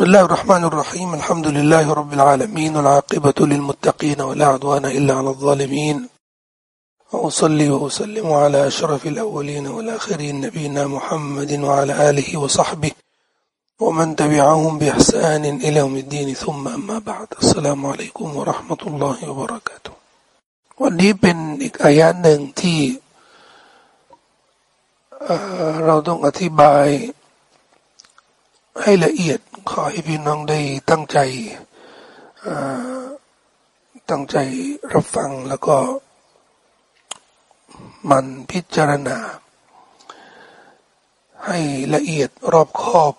بسم الله الرحمن الرحيم الحمد لله رب العالمين والعاقبة للمتقين ولا عدوان إلا على الظالمين وأصلي وأسلم على أشرف الأولين والآخرين نبينا محمد وعلى آله وصحبه ومن تبعهم بإحسان إلى يوم الدين ثم أما بعد السلام عليكم ورحمة الله وبركاته วันนี้เป็นอีกอายะหนึ่งที่เราต้องอธิบาย ให้ละเอียด ขอให้พี่น้องได้ตั้งใจตั้งใจรับฟังแล้วก็มันพิจารณา ให้ละเอียดรอบคอบ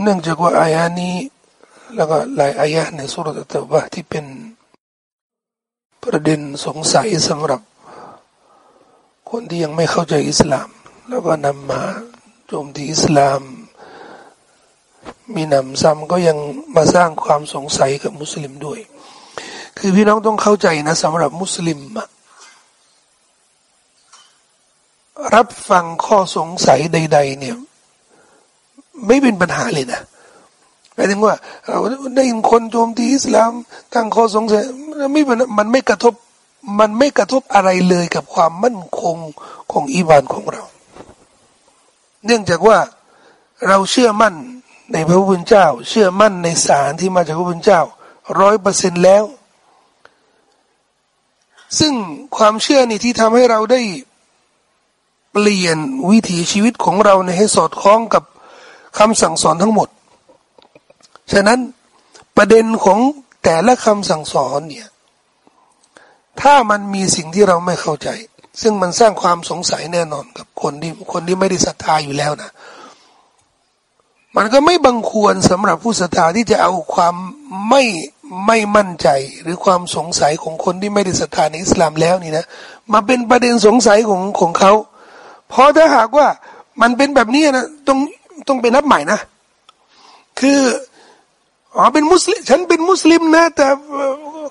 เนื่องจากว่าอายานี้ แล้วก็หลายอายะในสุรตะตบะที่เป็นประเด็นสงสัยสำหรับ คนที่ยังไม่เข้าใจอิสลาม แล้วก็นำมาโจมตีอิสลาม มีหนำซ้ำก็ยังมาสร้างความสงสัยกับมุสลิมด้วย คือพี่น้องต้องเข้าใจนะสำหรับมุสลิม รับฟังข้อสงสัยใด ๆ เนี่ย ไม่เป็นปัญหาเลยนะหมายถึงว่าเราได้ยินคนโจมตีอิสลามตั้งข้อสงสัยไม่มันไม่กระทบมันไม่กระทบอะไรเลยกับความมั่นคงของอีบานของเรา เนื่องจากว่าเราเชื่อมั่น ในพระผู้เป็นเจ้า เชื่อมั่นในสารที่มาจากพระผู้เป็นเจ้าร้อยเปอร์เซ็นแล้ว ซึ่งความเชื่อนี่ที่ทำให้เราได้เปลี่ยนวิถีชีวิตของเราในให้สอดคล้องกับคำสั่งสอนทั้งหมด ฉะนั้นประเด็นของแต่ละคำสั่งสอนเนี่ย ถ้ามันมีสิ่งที่เราไม่เข้าใจ ซึ่งมันสร้างความสงสัยแน่นอนกับคนที่คนที่ไม่ได้ศรัทธาอยู่แล้วนะ มันก็ไม่บังควรสำหรับผู้ศรัทธาที่จะเอาความไม่ไม่มั่นใจ หรือความสงสัยของคนที่ไม่ได้ศรัทธาในอิสลามแล้วนี่นะมาเป็นประเด็นสงสัยของของเขาเพราะถ้าหากว่ามันเป็นแบบนี้นะต้องต้องเป็นนับใหม่นะ คืออ๋อเป็นมุสลิมฉันเป็นมุสลิมนะ แต่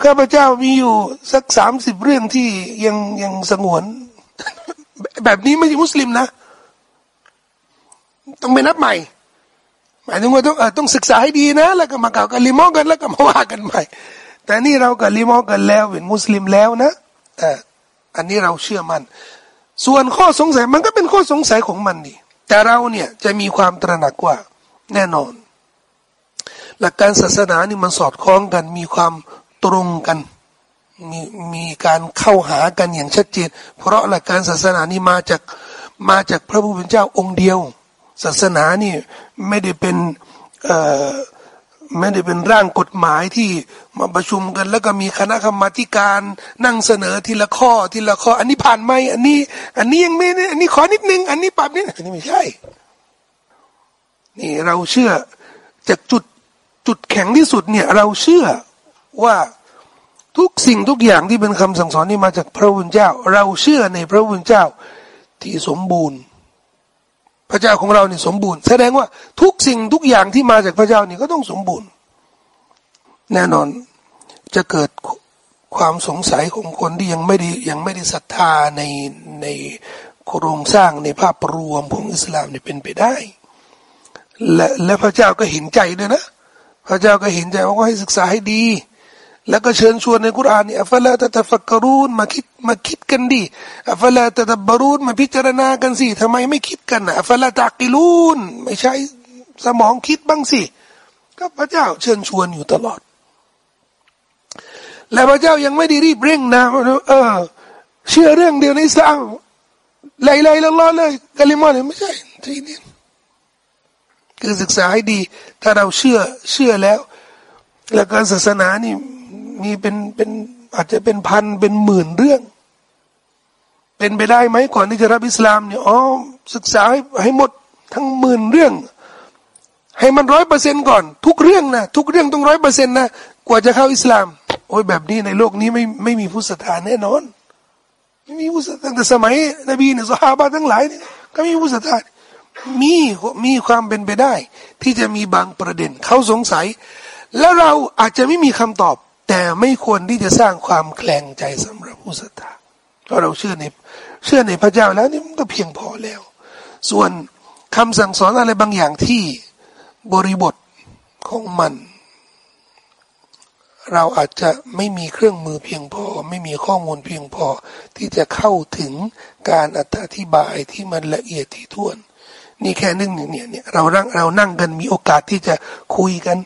ข้าพเจ้ามีอยู่สักสามสิบเรื่องที่ยังยังสงวน แบบนี้ไม่ใช่มุสลิมนะ ต้องไปนับใหม่ หมายถึงว่าต้องต้องศึกษาให้ดีนะ แล้วก็มาเก่ากันลิมอกันแล้วก็มาว่ากันใหม่ แต่นี่เรากับลิมอกันแล้วเป็นมุสลิมแล้วนะแต่อันนี้เราเชื่อมันส่วนข้อสงสัยมันก็เป็นข้อสงสัยของมันนี่แต่เราเนี่ยจะมีความตระหนักว่าแน่นอน หลักการศาสนานี่มันสอดคล้องกัน มีความตรงกันมีมีการเข้าหากันอย่างชัดเจน เพราะหลักการศาสนานี่มาจากมาจากพระผู้เป็นเจ้าองค์เดียว ศาสนานี่ไม่ได้เป็นไม่ได้เป็นร่างกฎหมายที่มาประชุมกัน แล้วก็มีคณะกรรมาการนั่งเสนอทีละข้อทีละข้อ อันนี้ผ่านไหมอันนี้ อันนี้ยังไม่อันนี้ขอนิดนึง อันนี้ปรับนิดอันนี้ไม่ใช่ นี่เราเชื่อจากจุดจุดแข็งที่สุดเนี่ย เราเชื่อว่าทุกสิ่งทุกอย่างที่เป็นคำสั่งสอนนี่มาจากพระพุทธเจ้า เราเชื่อในพระพุทธเจ้าที่สมบูรณ์ พระเจ้าของเราเนี่ยสมบูรณ์ แสดงว่าทุกสิ่งทุกอย่างที่มาจากพระเจ้านี่ก็ต้องสมบูรณ์ แน่นอนจะเกิดความสงสัยของคนที่ยังไม่ได้ยังไม่ได้ศรัทธาในในโครงสร้างในภาพรวมของอิสลามเนี่ยเป็นไปได้ และและพระเจ้าก็เห็นใจด้วยนะ พระเจ้าก็เห็นใจว่าให้ศึกษาให้ดี แล้วก็เชิญชวนในกุรานนี่อัฟลาตะตะฟักกรูนมาคิดมาคิดกันดิอัฟลาตะตะบรูนมาพิจารณากันสิทำไมไม่คิดกันอัฟลาตะกิลูนไม่ใช่สมองคิดบ้างสิก็พระเจ้าเชิญชวนอยู่ตลอด และพระเจ้ายังไม่ได้รีบเร่งนะเออ เชื่อเรื่องเดียวในสามไล่ไล่ละล้อเลยกะลิมอนไม่ใช่ทีนี้คือศึกษาให้ดี ถ้าเราเชื่อเชื่อแล้ว แล้วการศาสนานี่ มีเป็นเป็นอาจจะเป็นพันเป็นหมื่นเรื่อง เป็นไปได้ไหมก่อนที่จะรับอิสลามเนี่ยอ๋อศึกษาให้ให้หมดทั้งหมื่นเรื่อง ให้มันร้อยเปอร์เซ็นก่อน ทุกเรื่องนะทุกเรื่องต้องร้อยเปอร์เซ็นต์นะกว่าจะเข้าอิสลาม โอ้ยแบบนี้ในโลกนี้ไม่ไม่มีผู้ศรัทธาแน่นอนไม่มีผู้ศรัทธาแต่สมัยนบีเนี่ยสฮาบะทั้งหลายเนี่ยก็มีผู้ศรัทธามีมีความเป็นไปได้ ที่จะมีบางประเด็นเขาสงสัย แล้วเราอาจจะไม่มีคำตอบ แต่ไม่ควรที่จะสร้างความแคลงใจสำหรับผู้ศรัทธาเพราะเราเชื่อในเชื่อในพระเจ้าแล้วนี่มันก็เพียงพอแล้ว ส่วนคำสั่งสอนอะไรบางอย่างที่บริบทของมัน เราอาจจะไม่มีเครื่องมือเพียงพอ ไม่มีข้อมูลเพียงพอ ที่จะเข้าถึงการอธิบายที่มันละเอียดที่ถ้วน นี่แค่นึงเนี่ยเนี่ยเรานั่งเรานั่งกันมีโอกาสที่จะคุยกัน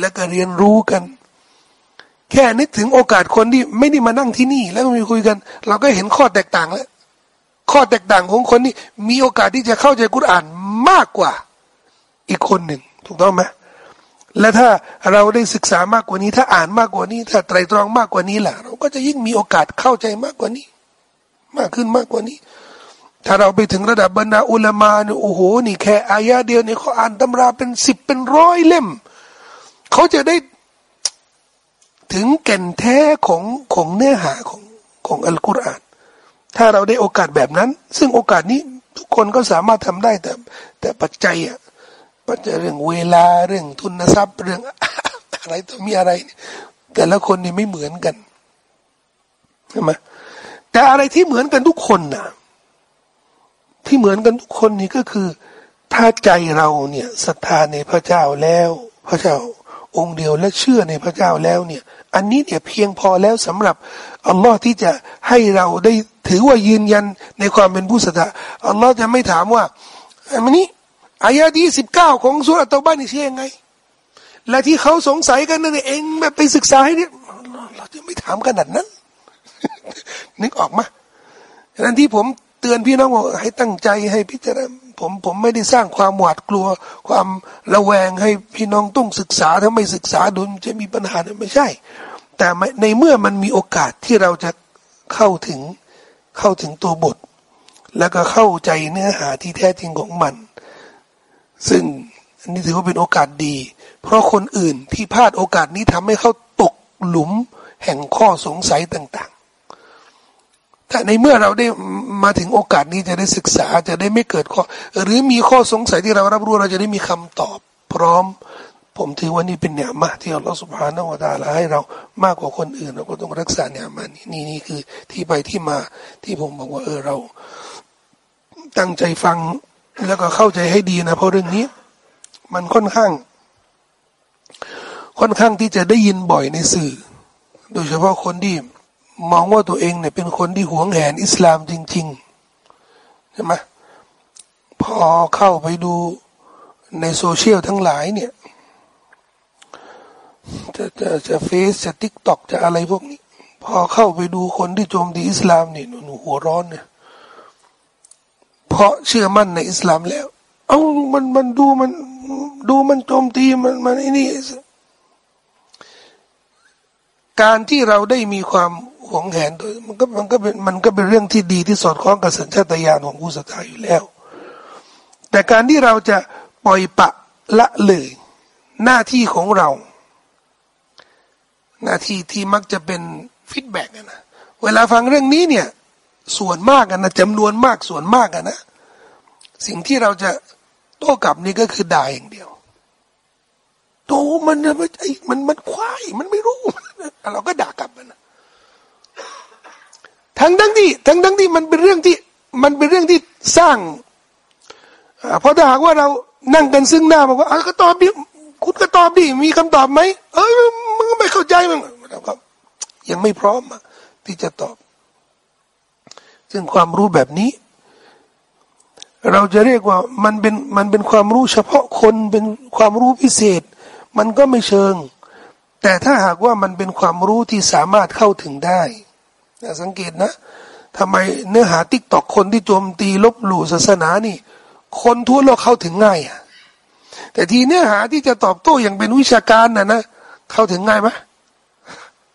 และก็เรียนรู้กัน แค่นึกถึงโอกาสคนที่ไม่ได้มานั่งที่นี่ แล้วมีคุยกัน เราก็เห็นข้อแตกต่างแล้ว ข้อแตกต่างของคนนี้มีโอกาสที่จะเข้าใจกุรอานมากกว่า อีกคนหนึ่ง ถูกต้องไหมและถ้าเราได้ศึกษามากกว่านี้ ถ้าอ่านมากกว่านี้ ถ้าไตรตรองมากกว่านี้ล่ะ เราก็จะยิ่งมีโอกาสเข้าใจมากกว่านี้ มากขึ้นมากกว่านี้ ถ้าเราไปถึงระดับบรรดาอุลามาเนี่ยโอ้โหนี่แค่อายะเดียวเนี่ยเขาอ่านตำราเป็นสิบเป็นร้อยเล่ม เขาจะได้ ถึงแก่นแท้ของของเนื้อหาของของอัลกุรอาน ถ้าเราได้โอกาสแบบนั้น ซึ่งโอกาสนี้ทุกคนก็สามารถทำได้แต่ แต่ปัจจัยอะปัจจัยเรื่องเวลาเรื่องทุนทรัพย์เรื่องอะไรต้องมีอะไร แต่ละคนนี่ไม่เหมือนกันใช่ไหมแต่อะไรที่เหมือนกันทุกคนนะที่เหมือนกันทุกคนนี่ก็คือ ถ้าใจเราเนี่ยศรัทธาในพระเจ้าแล้ว พระเจ้า องค์เดียวและเชื่อในพระเจ้าแล้วเนี่ย อันนี้เนี่ยเพียงพอแล้วสำหรับอัลลอฮ์ที่จะให้เราได้ถือว่ายืนยันในความเป็นผู้ศรัทธาอัลลอฮ์จะไม่ถามว่าอันนี้อายะที่สิบเก้าของสุรตะบ้านนี่เชื่อยังไง และที่เขาสงสัยกันนั่นเองแบบไปศึกษาให้เนี่ยเราจะไม่ถามขนาดนั้น นึกออกมาดังนั้นที่ผมเตือนพี่น้องว่าให้ตั้งใจให้พิจารณา ผมผมไม่ได้สร้างความหวาดกลัว ความระแวงให้พี่น้องต้องศึกษาถ้าไม่ศึกษาดูจะมีปัญหาไม่ใช่ แต่ในเมื่อมันมีโอกาสที่เราจะเข้าถึงเข้าถึงตัวบท แล้วก็เข้าใจเนื้อหาที่แท้จริงของมัน ซึ่งอันนี้ถือว่าเป็นโอกาสดี เพราะคนอื่นที่พลาดโอกาสนี้ทำให้เขาตกหลุมแห่งข้อสงสัยต่าง แต่ในเมื่อเราได้มาถึงโอกาสนี้จะได้ศึกษาจะได้ไม่เกิดข้อ หรือมีข้อสงสัยที่เรารับรู้เราจะได้มีคำตอบ พร้อม ผมถือว่านี่เป็นเนื้อมาที่อัลลอฮฺสุบฮานาวะตาลาให้เรามากกว่าคนอื่น เราก็ต้องรักษาเนื้อมานี่นี่นี่คือที่ไปที่มาที่ผมบอกว่าเออเรา ตั้งใจฟังแล้วก็เข้าใจให้ดีนะ เพราะเรื่องนี้ มันค่อนข้าง ค่อนข้างที่จะได้ยินบ่อยในสื่อ โดยเฉพาะคนที่ มองว่าตัวเองเนี่ยเป็นคนที่หวงแหนอิสลามจริงๆใช่ไหมพอเข้าไปดูในโซเชียลทั้งหลายเนี่ย จะจะจะ Face จะ TikTok จะอะไรพวกนี้ พอเข้าไปดูคนที่โจมตีอิสลามเนี่ยหนูหัวร้อนเนี่ยเพราะเชื่อมั่นในอิสลามแล้ว เอามันมันดูมันดูมันโจมตีมันมันไอ้นี่การที่เราได้มีความ หวงแหนโดยมันก็มันก็เป็นมันก็เป็นเรื่องที่ดีที่สอดคล้องกับสัญชาตญาณของผู้ศรัทธาอยู่แล้ว แต่การที่เราจะปล่อยปะละเลยหน้าที่ของเรา หน้าที่ที่มักจะเป็นฟีดแบ็กนะเวลาฟังเรื่องนี้เนี่ย ส่วนมากกันนะจำนวนมากส่วนมากกันนะ สิ่งที่เราจะโต้กลับนี่ก็คือด่าอย่างเดียวโตมันมันไอ้มันมันควายมันไม่รู้เราก็ด่ากลับมันนะ ทั้งทั้งที่ทั้งทั้งที่มันเป็นเรื่องที่มันเป็นเรื่องที่สร้างเพราะถ้าหากว่าเรานั่งกันซึ่งหน้าบอกว่าอะก็ตอบดิคุณก็ตอบดิมีคำตอบไหมเอ้ยมึงไม่เข้าใจมึงเราก็ยังไม่พร้อมที่จะตอบ ซึ่งความรู้แบบนี้ เราจะเรียกว่ามันเป็นมันเป็นความรู้เฉพาะคนเป็นความรู้พิเศษ มันก็ไม่เชิง แต่ถ้าหากว่ามันเป็นความรู้ที่สามารถเข้าถึงได้ สังเกตนะทำไมเนื้อหาติ๊กตอกคนที่โจมตีลบหลู่ศาสนานี่ คนทั่วโลกเข้าถึงง่ายอะแต่ทีเนื้อหาที่จะตอบโต้อย่างเป็นวิชาการน่ะนะเข้าถึงง่ายไหม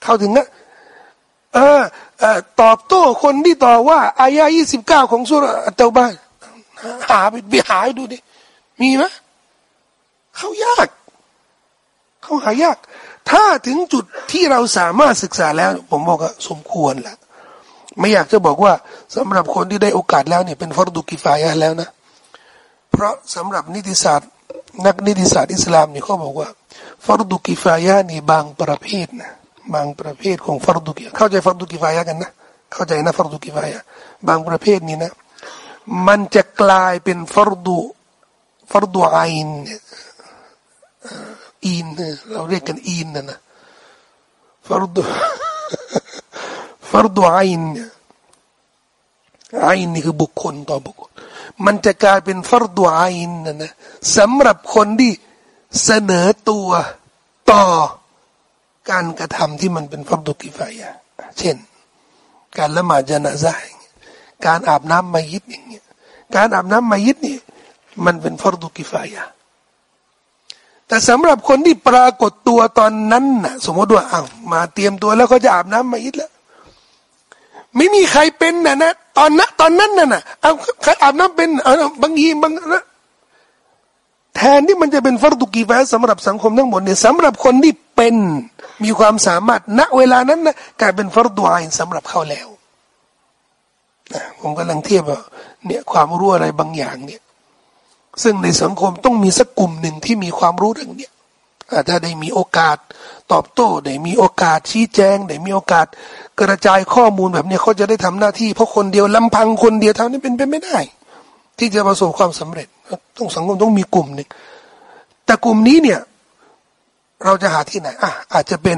เข้าถึงนะเออเออตอบโต้คนที่ต่อว่าอายะยี่สิบเก้าของสุรเตาบ้านหาไปไปหาดูดิมีไหมเขายาก เขาหายาก ถ้าถึงจุดที่เราสามารถศึกษาแล้ว ผมบอกว่าสมควรแหละไม่อยากจะบอกว่าสำหรับคนที่ได้โอกาสแล้วเนี่ยเป็นฟอรดุกิฟายะแล้วนะ เพราะสำหรับนิติศาสตร์ นักนิติศาสตร์อิสลามนี่เขาบอกว่าฟารดุกิฟายะนี่บางประเภทนะบางประเภทของฟารดุกิเข้าใจฟารดุกิฟายะกันนะเข้าใจนะฟารดุกิฟายะบางประเภทนี้นะ มันจะกลายเป็นฟารดุฟารดุไอน อีนเราเรียกกันอีนนะนะฟารดูฟารดูไอน์เนี่ยไอน์นี่คือบุคคลต่อบุคคล มันจะกลายเป็นฟารดูไอน์นะนะสำหรับคนที่เสนอตัวต่อการกระทำที่มันเป็นฟรดูกิฟายะเช่น การละหมาดจนาซาการอาบน้ำมายิดอย่างเงี้ยการอาบน้ำมายิดนี่มันเป็นฟรดูกิฟายะ แต่สำหรับคนที่ปรากฏตัวตอนนั้นน่ะสมมติว่าอ้าวมาเตรียมตัวแล้วเขาจะอาบน้ำมาอิดแล้ว ไม่มีใครเป็นนะนะตอนนั้นตอนนั้นน่ะนะเอาใครอาบน้ำเป็นเอาบางทีบางนะแทนที่มันจะเป็นฟรตุกีแฟาสำหรับสังคมทั้งหมดเนี่ยสำหรับคนที่เป็นมีความสามารถณเวลานั้นนะกลายเป็นฟรตุไอสำหรับเขาแล้วนะผมกำลังเทียบว่าเนี่ยความรู้อะไรบางอย่างเนี่ย ซึ่งในสังคมต้องมีสักกลุ่มหนึ่งที่มีความรู้เรื่องนี้ถ้าได้มีโอกาสตอบโต้ได้มีโอกาสชี้แจงได้มีโอกาสกระจายข้อมูลแบบนี้เขาจะได้ทำหน้าที่เพราะคนเดียวลำพังคนเดียวเท่านี้เป็นไปไม่ได้ ที่จะประสบความสำเร็จ ต้องสังคมต้องมีกลุ่มหนึ่งแต่กลุ่มนี้เนี่ย เราจะหาที่ไหนอะอาจจะเป็น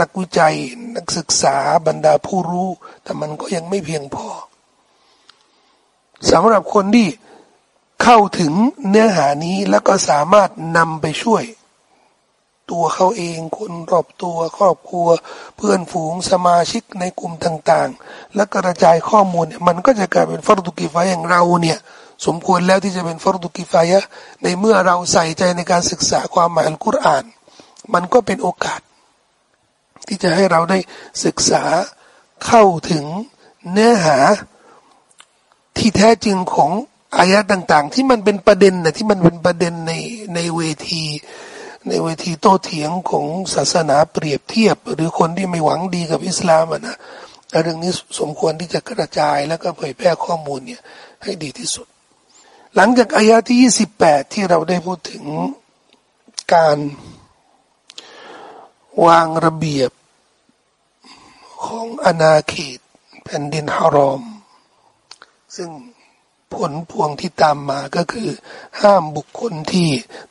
นักวิจัยนักศึกษาบรรดาผู้รู้ แต่มันก็ยังไม่เพียงพอสำหรับคนที่ เข้าถึงเนื้อหานี้แล้วก็สามารถนำไปช่วย ตัวเขาเองคนรอบตัวครอบครัว เพื่อนฝูงสมาชิกในกลุ่มต่าง ๆ และกระจายข้อมูลมันก็จะกลายเป็นฟรดุกิฟายอย่างเราเนี่ยสมควรแล้วที่จะเป็นฟรดุกิฟายะในเมื่อเราใส่ใจในการศึกษาความหมายอัลกุรอาน มันก็เป็นโอกาส ที่จะให้เราได้ศึกษาเข้าถึงเนื้อหาที่แท้จริงของ อายะต่าง ๆ ที่มันเป็นประเด็นนะที่มันเป็นประเด็นในในเวที ในเวทีโต้เถียงของศาสนาเปรียบเทียบ หรือคนที่ไม่หวังดีกับอิสลามนะเรื่องนี้สมควรที่จะกระจายแล้วก็เผยแพร่ข้อมูลเนี่ยให้ดีที่สุด หลังจากอายะที่ยี่สิบแปดที่เราได้พูดถึงการวางระเบียบของอาณาเขตแผ่นดินฮารอม ซึ่ง ผลพวงที่ตามมาก็คือ ห้ามบุคคลที่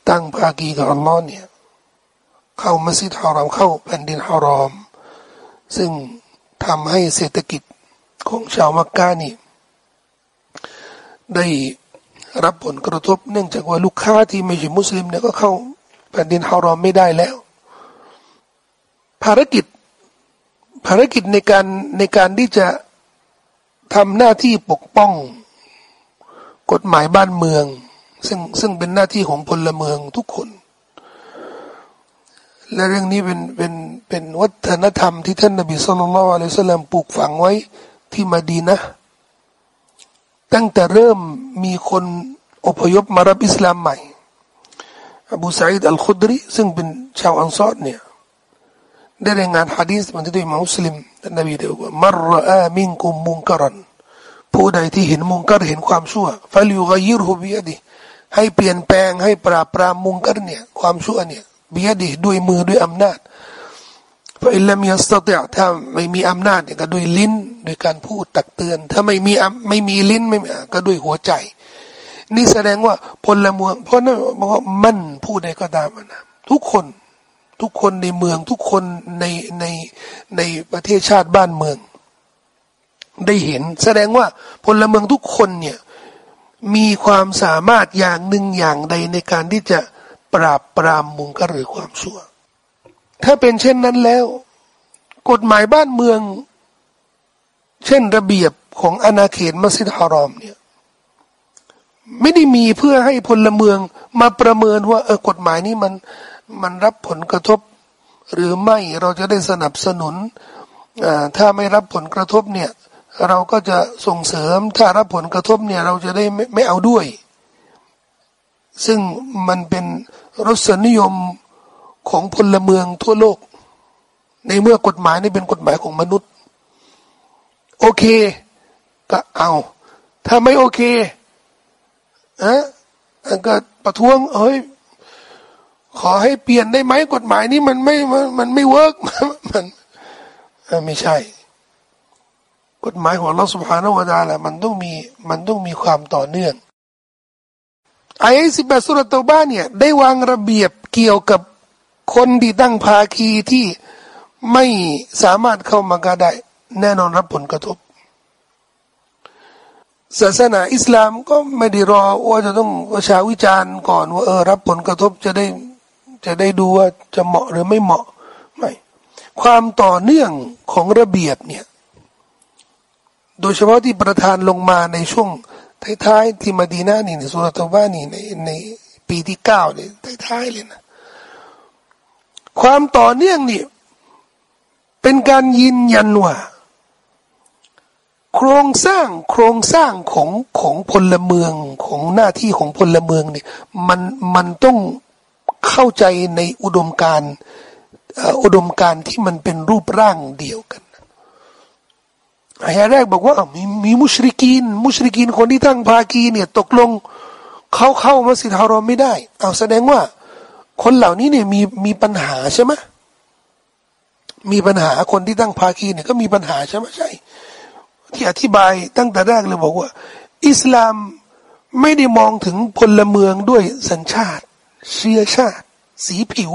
ตั้งภากีกับอัลลอฮ์เนี่ยเข้ามัสยิดฮารอมเข้าแผ่นดินฮารอม ซึ่งทำให้เศรษฐกิจของชาวมักกะนี่ ได้รับผลกระทบเนื่องจากว่าลูกค้าที่ไม่ใช่มุสลิมเนี่ยก็เข้าแผ่นดินฮารอมไม่ได้แล้ว ภารกิจภารกิจในการในการที่จะทำหน้าที่ปกป้อง กฎหมายบ้านเมือง ซึ่งซึ่งเป็นหน้าที่ของพลเมืองทุกคน และเรื่องนี้เป็นเป็นเป็นวัฒนธรรมที่ท่านนบีสุลต่านละอัลลอฮฺสัลลัมปลูกฝังไว้ที่มาดีนะ ตั้งแต่เริ่มมีคนอพยพมารับอิสลามใหม่อบูสัยดอัลคุดรีซึ่งเป็นชาวอันซอดเนี่ยได้รายงานฮะดีษมันที่ด้วยมุสลิมท่านนบีได้บอกว่ามรอามิงกุมมุงกรัน ผู้ใดที่เห็นมุงกัรเห็นความชั่วฟาลิวกยิรหูบียดีให้เปลี่ยนแปลงให้ปราบปรามมุงกัรเนี่ย ความชั่วเนี่ยบียดีด้วยมือด้วยอำนาจพออิลลามีอัสติถ้าไม่มีอำนาจเนี่ยก็ด้วยลิ้นด้วยการพูดตักเตือน ถ้าไม่มีไม่มีลิ้นไม่ก็ด้วยหัวใจ นี่แสดงว่าพลเมืองเพราะนั่นบอกว่ามันผู้ใดก็ตามนะทุกคนทุกคนในเมืองทุกคนในในในประเทศชาติบ้านเมือง ได้เห็น แสดงว่าพลเมืองทุกคนเนี่ยมีความสามารถอย่างหนึ่งอย่างใดในการที่จะปราบปรามมุงกหรือความชั่ว ถ้าเป็นเช่นนั้นแล้ว กฎหมายบ้านเมือง เช่นระเบียบของอาณาเขตมัสยิดฮารอมเนี่ยไม่ได้มีเพื่อให้พลเมืองมาประเมินว่าเออกฎหมายนี้มันมันรับผลกระทบ หรือไม่เราจะได้สนับสนุนถ้าไม่รับผลกระทบเนี่ย เราก็จะส่งเสริมถ้ารับผลกระทบเนี่ยเราจะได้ไม่ไม่เอาด้วย ซึ่งมันเป็นรสนิยมของพลเมืองทั่วโลก ในเมื่อกฎหมายนี่เป็นกฎหมายของมนุษย์ โอเค ก็เอา ถ้าไม่โอเคอะก็ประท้วงเฮ้ยขอให้เปลี่ยนได้ไหมกฎหมายนี้มันไม่มันไม่เวิร์กมันไม่ใช่ กฎหมายของเราสุภาโนวดาละมันต้องมีมันต้องมีความต่อเนื่องอายสิบแปดสุรตบ้านเนี่ย ได้วางระเบียบเกี่ยวกับคนที่ตั้งภาคีที่ไม่สามารถเข้ามากาได้ แน่นอนรับผลกระทบ ศาสนาอิสลามก็ไม่ได้รอว่าจะต้องประชาวิจารณ์ก่อนว่าเออรับผลกระทบจะได้จะได้ดูว่าจะเหมาะหรือไม่เหมาะไม่ความต่อเนื่องของระเบียบเนี่ย โดยเฉพาะที่ประธานลงมาในช่วงท้ายๆที่มาดีนานี่ในสุรตบ้านี่ในในปีที่เก้าเนี่ยท้ายๆเลยนะความต่อเนื่องนี่เป็นการยืนยันว่าโครงสร้างโครงสร้างของของพลเมืองของหน้าที่ของพลเมืองเนี่ยมันมันต้องเข้าใจในอุดมการอุดมการที่มันเป็นรูปร่างเดียวกัน อายะแรกบอกว่ามีมีมุชริกีน มุชริกีนคนที่ตั้งภากีเนี่ย ตกลงเขาเข้ามาสิทธารอมไม่ได้ เอาแสดงว่า คนเหล่านี้เนี่ยมีมีปัญหาใช่ไหมมีปัญหาคนที่ตั้งภาคีเนี่ยก็มีปัญหาใช่ไหมใช่ ที่อธิบายตั้งแต่แรกเลยบอกว่า อิสลามไม่ได้มองถึงพลเมืองด้วยสัญชาติ เชื้อชาติ สีผิว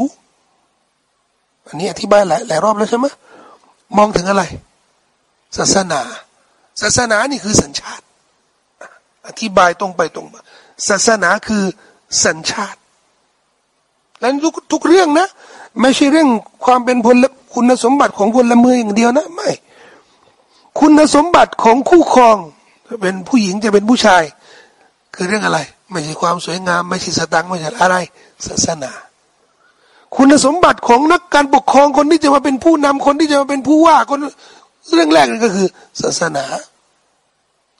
อันนี้อธิบายหลายหลายรอบแล้วใช่ไหมมองถึงอะไร ศาสนา ศาสนานี่คือสัญชาติ อธิบายตรงไปตรงมา ศาสนาคือสัญชาติ แล้วทุกทุกเรื่องนะ ไม่ใช่เรื่องความเป็นพลคุณสมบัติของพลเมืองอย่างเดียวนะ ไม่ คุณสมบัติของคู่ครองจะเป็นผู้หญิงจะเป็นผู้ชาย คือเรื่องอะไร ไม่ใช่ความสวยงาม ไม่ใช่สตังไม่ใช่อะไร ศาสนา คุณสมบัติของนักการปกครองคนที่จะมาเป็นผู้นำคนที่จะมาเป็นผู้ว่าคน เรื่องแรกนี่ก็คือ ศาสนา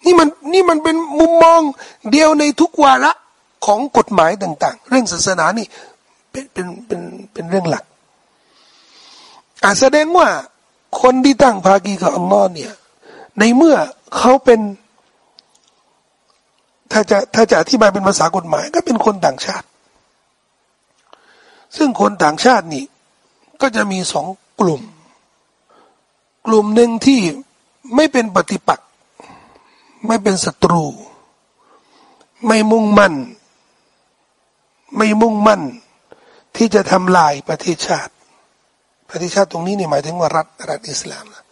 นี่มันนี่มันเป็นมุมมองเดียวในทุกวาระของกฎหมายต่าง ๆ เรื่องศาสนานี่เป็นเป็นเป็นเป็นเรื่องหลักอาแสดงว่าคนที่ตั้งภากีกับอัลลอฮ์เนี่ย ในเมื่อเขาเป็นถ้าจะถ้าจะอธิบายเป็นภาษากฎหมายก็เป็นคนต่างชาติ ซึ่งคนต่างชาตินี่ ก็จะมีสองกลุ่ม กลุ่มหนึ่งที่ไม่เป็นปฏิปักษ์ไม่เป็นศัตรู ไม่มุ่งมั่น ไม่มุ่งมั่น ที่จะทำลายประเทศชาติ ประเทศชาติตรงนี้เนี่ยหมายถึงว่ารัฐรัฐอิสลามนะ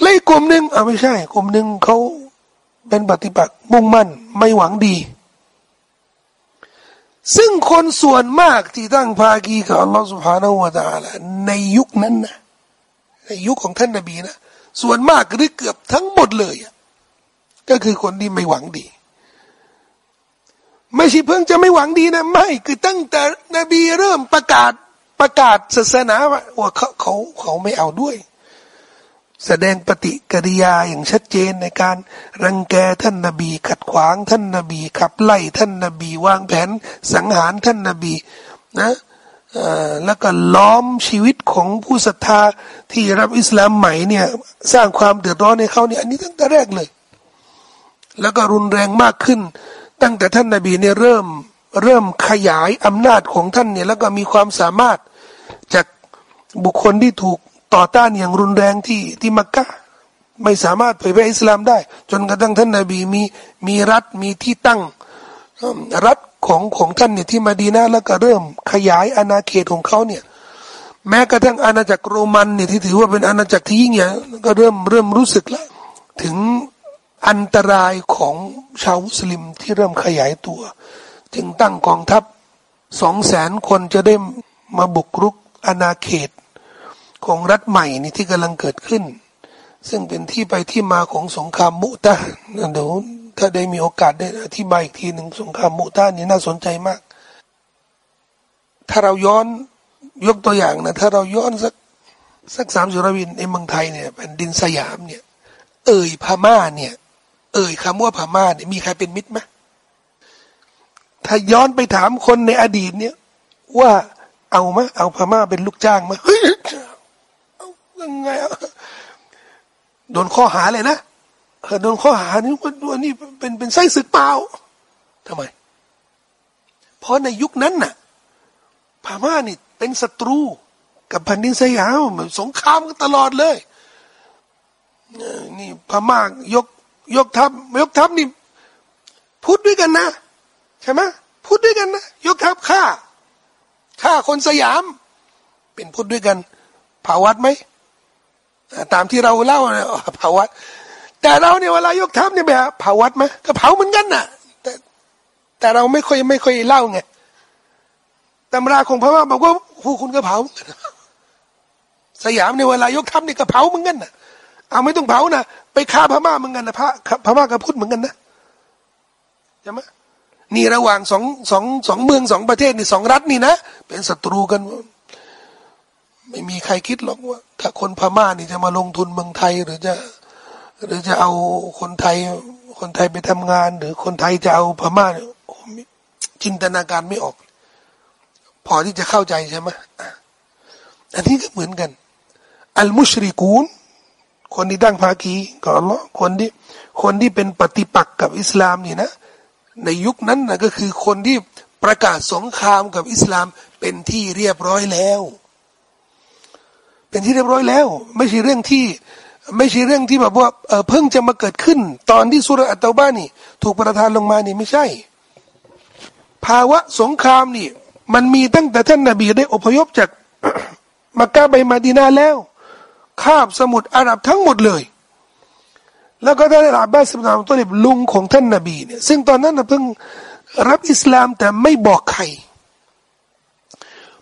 และกลุ่มหนึ่งอ่าไม่ใช่ กลุ่มหนึ่งเขาเป็นปฏิบัติมุ่งมั่น ไม่หวังดี ซึ่งคนส่วนมากที่ตั้งภากีกับอัลลอฮฺสุบฮานาวะตาละในยุคนั้นนะ ในยุคของท่านนบีนะส่วนมากหรือเกือบทั้งหมดเลยก็คือคนที่ไม่หวังดี ไม่ใช่เพิ่งจะไม่หวังดีนะ ไม่คือตั้งแต่นบีเริ่มประกาศประกาศศาสนาว่าเขาเขาเขาไม่เอาด้วย แสดงปฏิกิริยาอย่างชัดเจนในการรังแกท่านนาบี ขัดขวางท่านนาบีขับไล่ท่านนาบี วางแผนสังหารท่านนาบี นะ แล้วก็ล้อมชีวิตของผู้ศรัทธาที่รับอิสลามใหม่เนี่ย สร้างความเดือดร้อนในเขาเนี่ยอันนี้ตั้งแต่แรกเลย แล้วก็รุนแรงมากขึ้น ตั้งแต่ท่านนาบีเนี่ยเริ่มเริ่มขยายอำนาจของท่านเนี่ยแล้วก็มีความสามารถจากบุคคลที่ถูกต่อต้านอย่างรุนแรงที่ที่มักกะไม่สามารถเผยแพร่อิสลามได้ จนกระทั่งท่านนาบีมีมีรัฐมีที่ตั้งรัฐ ของของท่านเนี่ยที่มาดีนาแล้วก็เริ่มขยายอาณาเขตของเขาเนี่ย แม้กระทั่งอาณาจักรโรมันเนี่ยที่ถือว่าเป็นอาณาจักรที่ยิ่งใหญ่ก็เริ่มเริ่มรู้สึกแล้วถึงอันตรายของชาวมุสลิมที่เริ่มขยายตัว จึงตั้งกองทัพสองแสนคนจะได้มาบุกรุกอาณาเขตของรัฐใหม่นี่ที่กำลังเกิดขึ้น ซึ่งเป็นที่ไปที่มาของสงครามมุตะเดี๋ยว ถ้าได้มีโอกาสได้อธิบายอีกทีหนึ่งสงครามมุตะนี่น่าสนใจมาก ถ้าเราย้อนยกตัวอย่างนะถ้าเราย้อนสักสักสามสุรวินในเมืองไทยเนี่ยแผ่นดินสยามเนี่ย เอ่ยพม่าเนี่ย เอ่ยคำว่าพม่าเนี่ยมีใครเป็นมิตรไหมถ้าย้อนไปถามคนในอดีตเนี่ย ว่าเอามะเอาพม่าเป็นลูกจ้างมาเฮ้ยยังไงโดนข้อหาเลยนะ โดนข้อหานี่ว่านี่เป็นเป็นไส้ศึกเปล่าทำไม เพราะในยุคนั้นน่ะพม่านี่เป็นศัตรูกับแผ่นดินสยามสงครามกันตลอดเลยนี่พม่ายกยกทัพยกทัพนี่พูดด้วยกันนะ ใช่ไหมพูดด้วยกันนะ ยกทัพฆ่าฆ่าคนสยาม เป็นพูดด้วยกันเผาวัดไหมตามที่เราเล่าเนี่ยเผาวัด แต่เราเนี่ยเวลายกทัพเนี่ยแบบเผาวัดไหมก็เผาเหมือนกันน่ะ แต่แต่เราไม่ค่อยไม่ค่อยเล่าไงตำราของพระว่าบอกว่าผู้คุณก็เผา สยามในเวลายกทัพนี่ก็เผาเหมือนกันน่ะ เอาไม่ต้องเผานะไปฆ่าพม่าเหมือนกันนะพระพม่าก็พูดเหมือนกันนะใช่ไหมนี่ระหว่างสองสองสองเมืองสองประเทศนี่สองรัฐนี่นะเป็นศัตรูกัน ไม่มีใครคิดหรอกว่า ถ้าคนพม่านี่จะมาลงทุนเมืองไทยหรือจะ หรือจะเอาคนไทย คนไทยไปทำงาน หรือคนไทยจะเอาพม่าจินตนาการไม่ออก พอที่จะเข้าใจใช่ไหมอันนี้ก็เหมือนกัน อัลมุชริกูนคนที่ตั้งภาคีก็อัลลอฮ์คนที่คนที่เป็นปฏิปักษ์กับอิสลามนี่นะ ในยุคนั้นนะก็คือคนที่ประกาศสงครามกับอิสลามเป็นที่เรียบร้อยแล้ว เป็นที่เรียบร้อยแล้ว ไม่ใช่เรื่องที่ ไม่ใช่เรื่องที่แบบว่าเพิ่งจะมาเกิดขึ้น ตอนที่สุรอัตตาบ้านี่ ถูกประทานลงมานี่ไม่ใช่ ภาวะสงครามนี่ มันมีตั้งแต่ท่านนาบีได้อพยพจากมักกะไปมาดีนาแล้วคาบสมุทรอาหรับทั้งหมดเลย แล้วก็ท่านอับบาสบินอับตุลิบลุงของท่านนาบีเนี่ยซึ่งตอนนั้นเพิ่งรับอิสลามแต่ไม่บอกใคร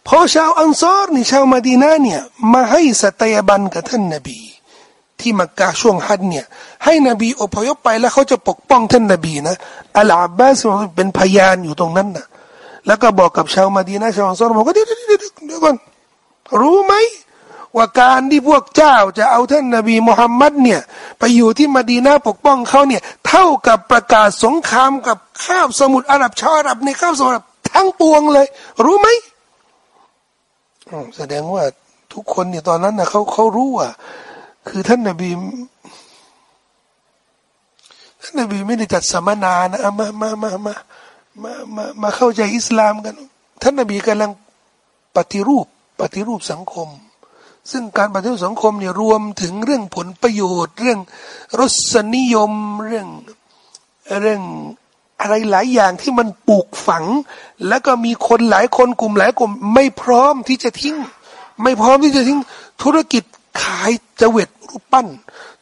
พอชาวอันซอรนี่ชาวมาดีนาเนี่ยมาให้สัตยาบันกับท่านนาบี ที่มักกะช่วงฮัดเนี่ย ให้นบีอพยพไปแล้วเขาจะปกป้องท่านนบีนะอัลอาบบาสเป็นพยานอยู่ตรงนั้นนะแล้วก็บอกกับชาวมาดีนาชาวอันซอรบอกว่าเดี๋ยวเดี๋ยวเดี๋ยวก่อนรู้ไหมว่าการที่พวกเจ้าจะเอาท่านนบีมุฮัมมัดเนี่ย ไปอยู่ที่มาดีนาปกป้องเขาเนี่ย เท่ากับประกาศสงครามกับข้าวสมุทรอาหรับชาวอาหรับในข้าวสมุทรทั้งปวงเลย รู้ไหมแสดงว่าทุกคนเนี่ยตอนนั้นนะเขาเขารู้ว่า คือท่านนบีท่านนบีไม่ได้จัดสัมมนานะมามามามามามามาเข้าใจอิสลามกัน ท่านนบีกำลังปฏิรูป ปฏิรูปสังคม ซึ่งการปฏิรูปสังคมเนี่ยรวมถึงเรื่องผลประโยชน์ เรื่องรสนิยมเรื่องเรื่องอะไรหลายอย่างที่มันปลูกฝัง แล้วก็มีคนหลายคนกลุ่มหลายกลุ่ม ไม่พร้อมที่จะทิ้ง ไม่พร้อมที่จะทิ้งธุรกิจขายจเวต รูปปั้น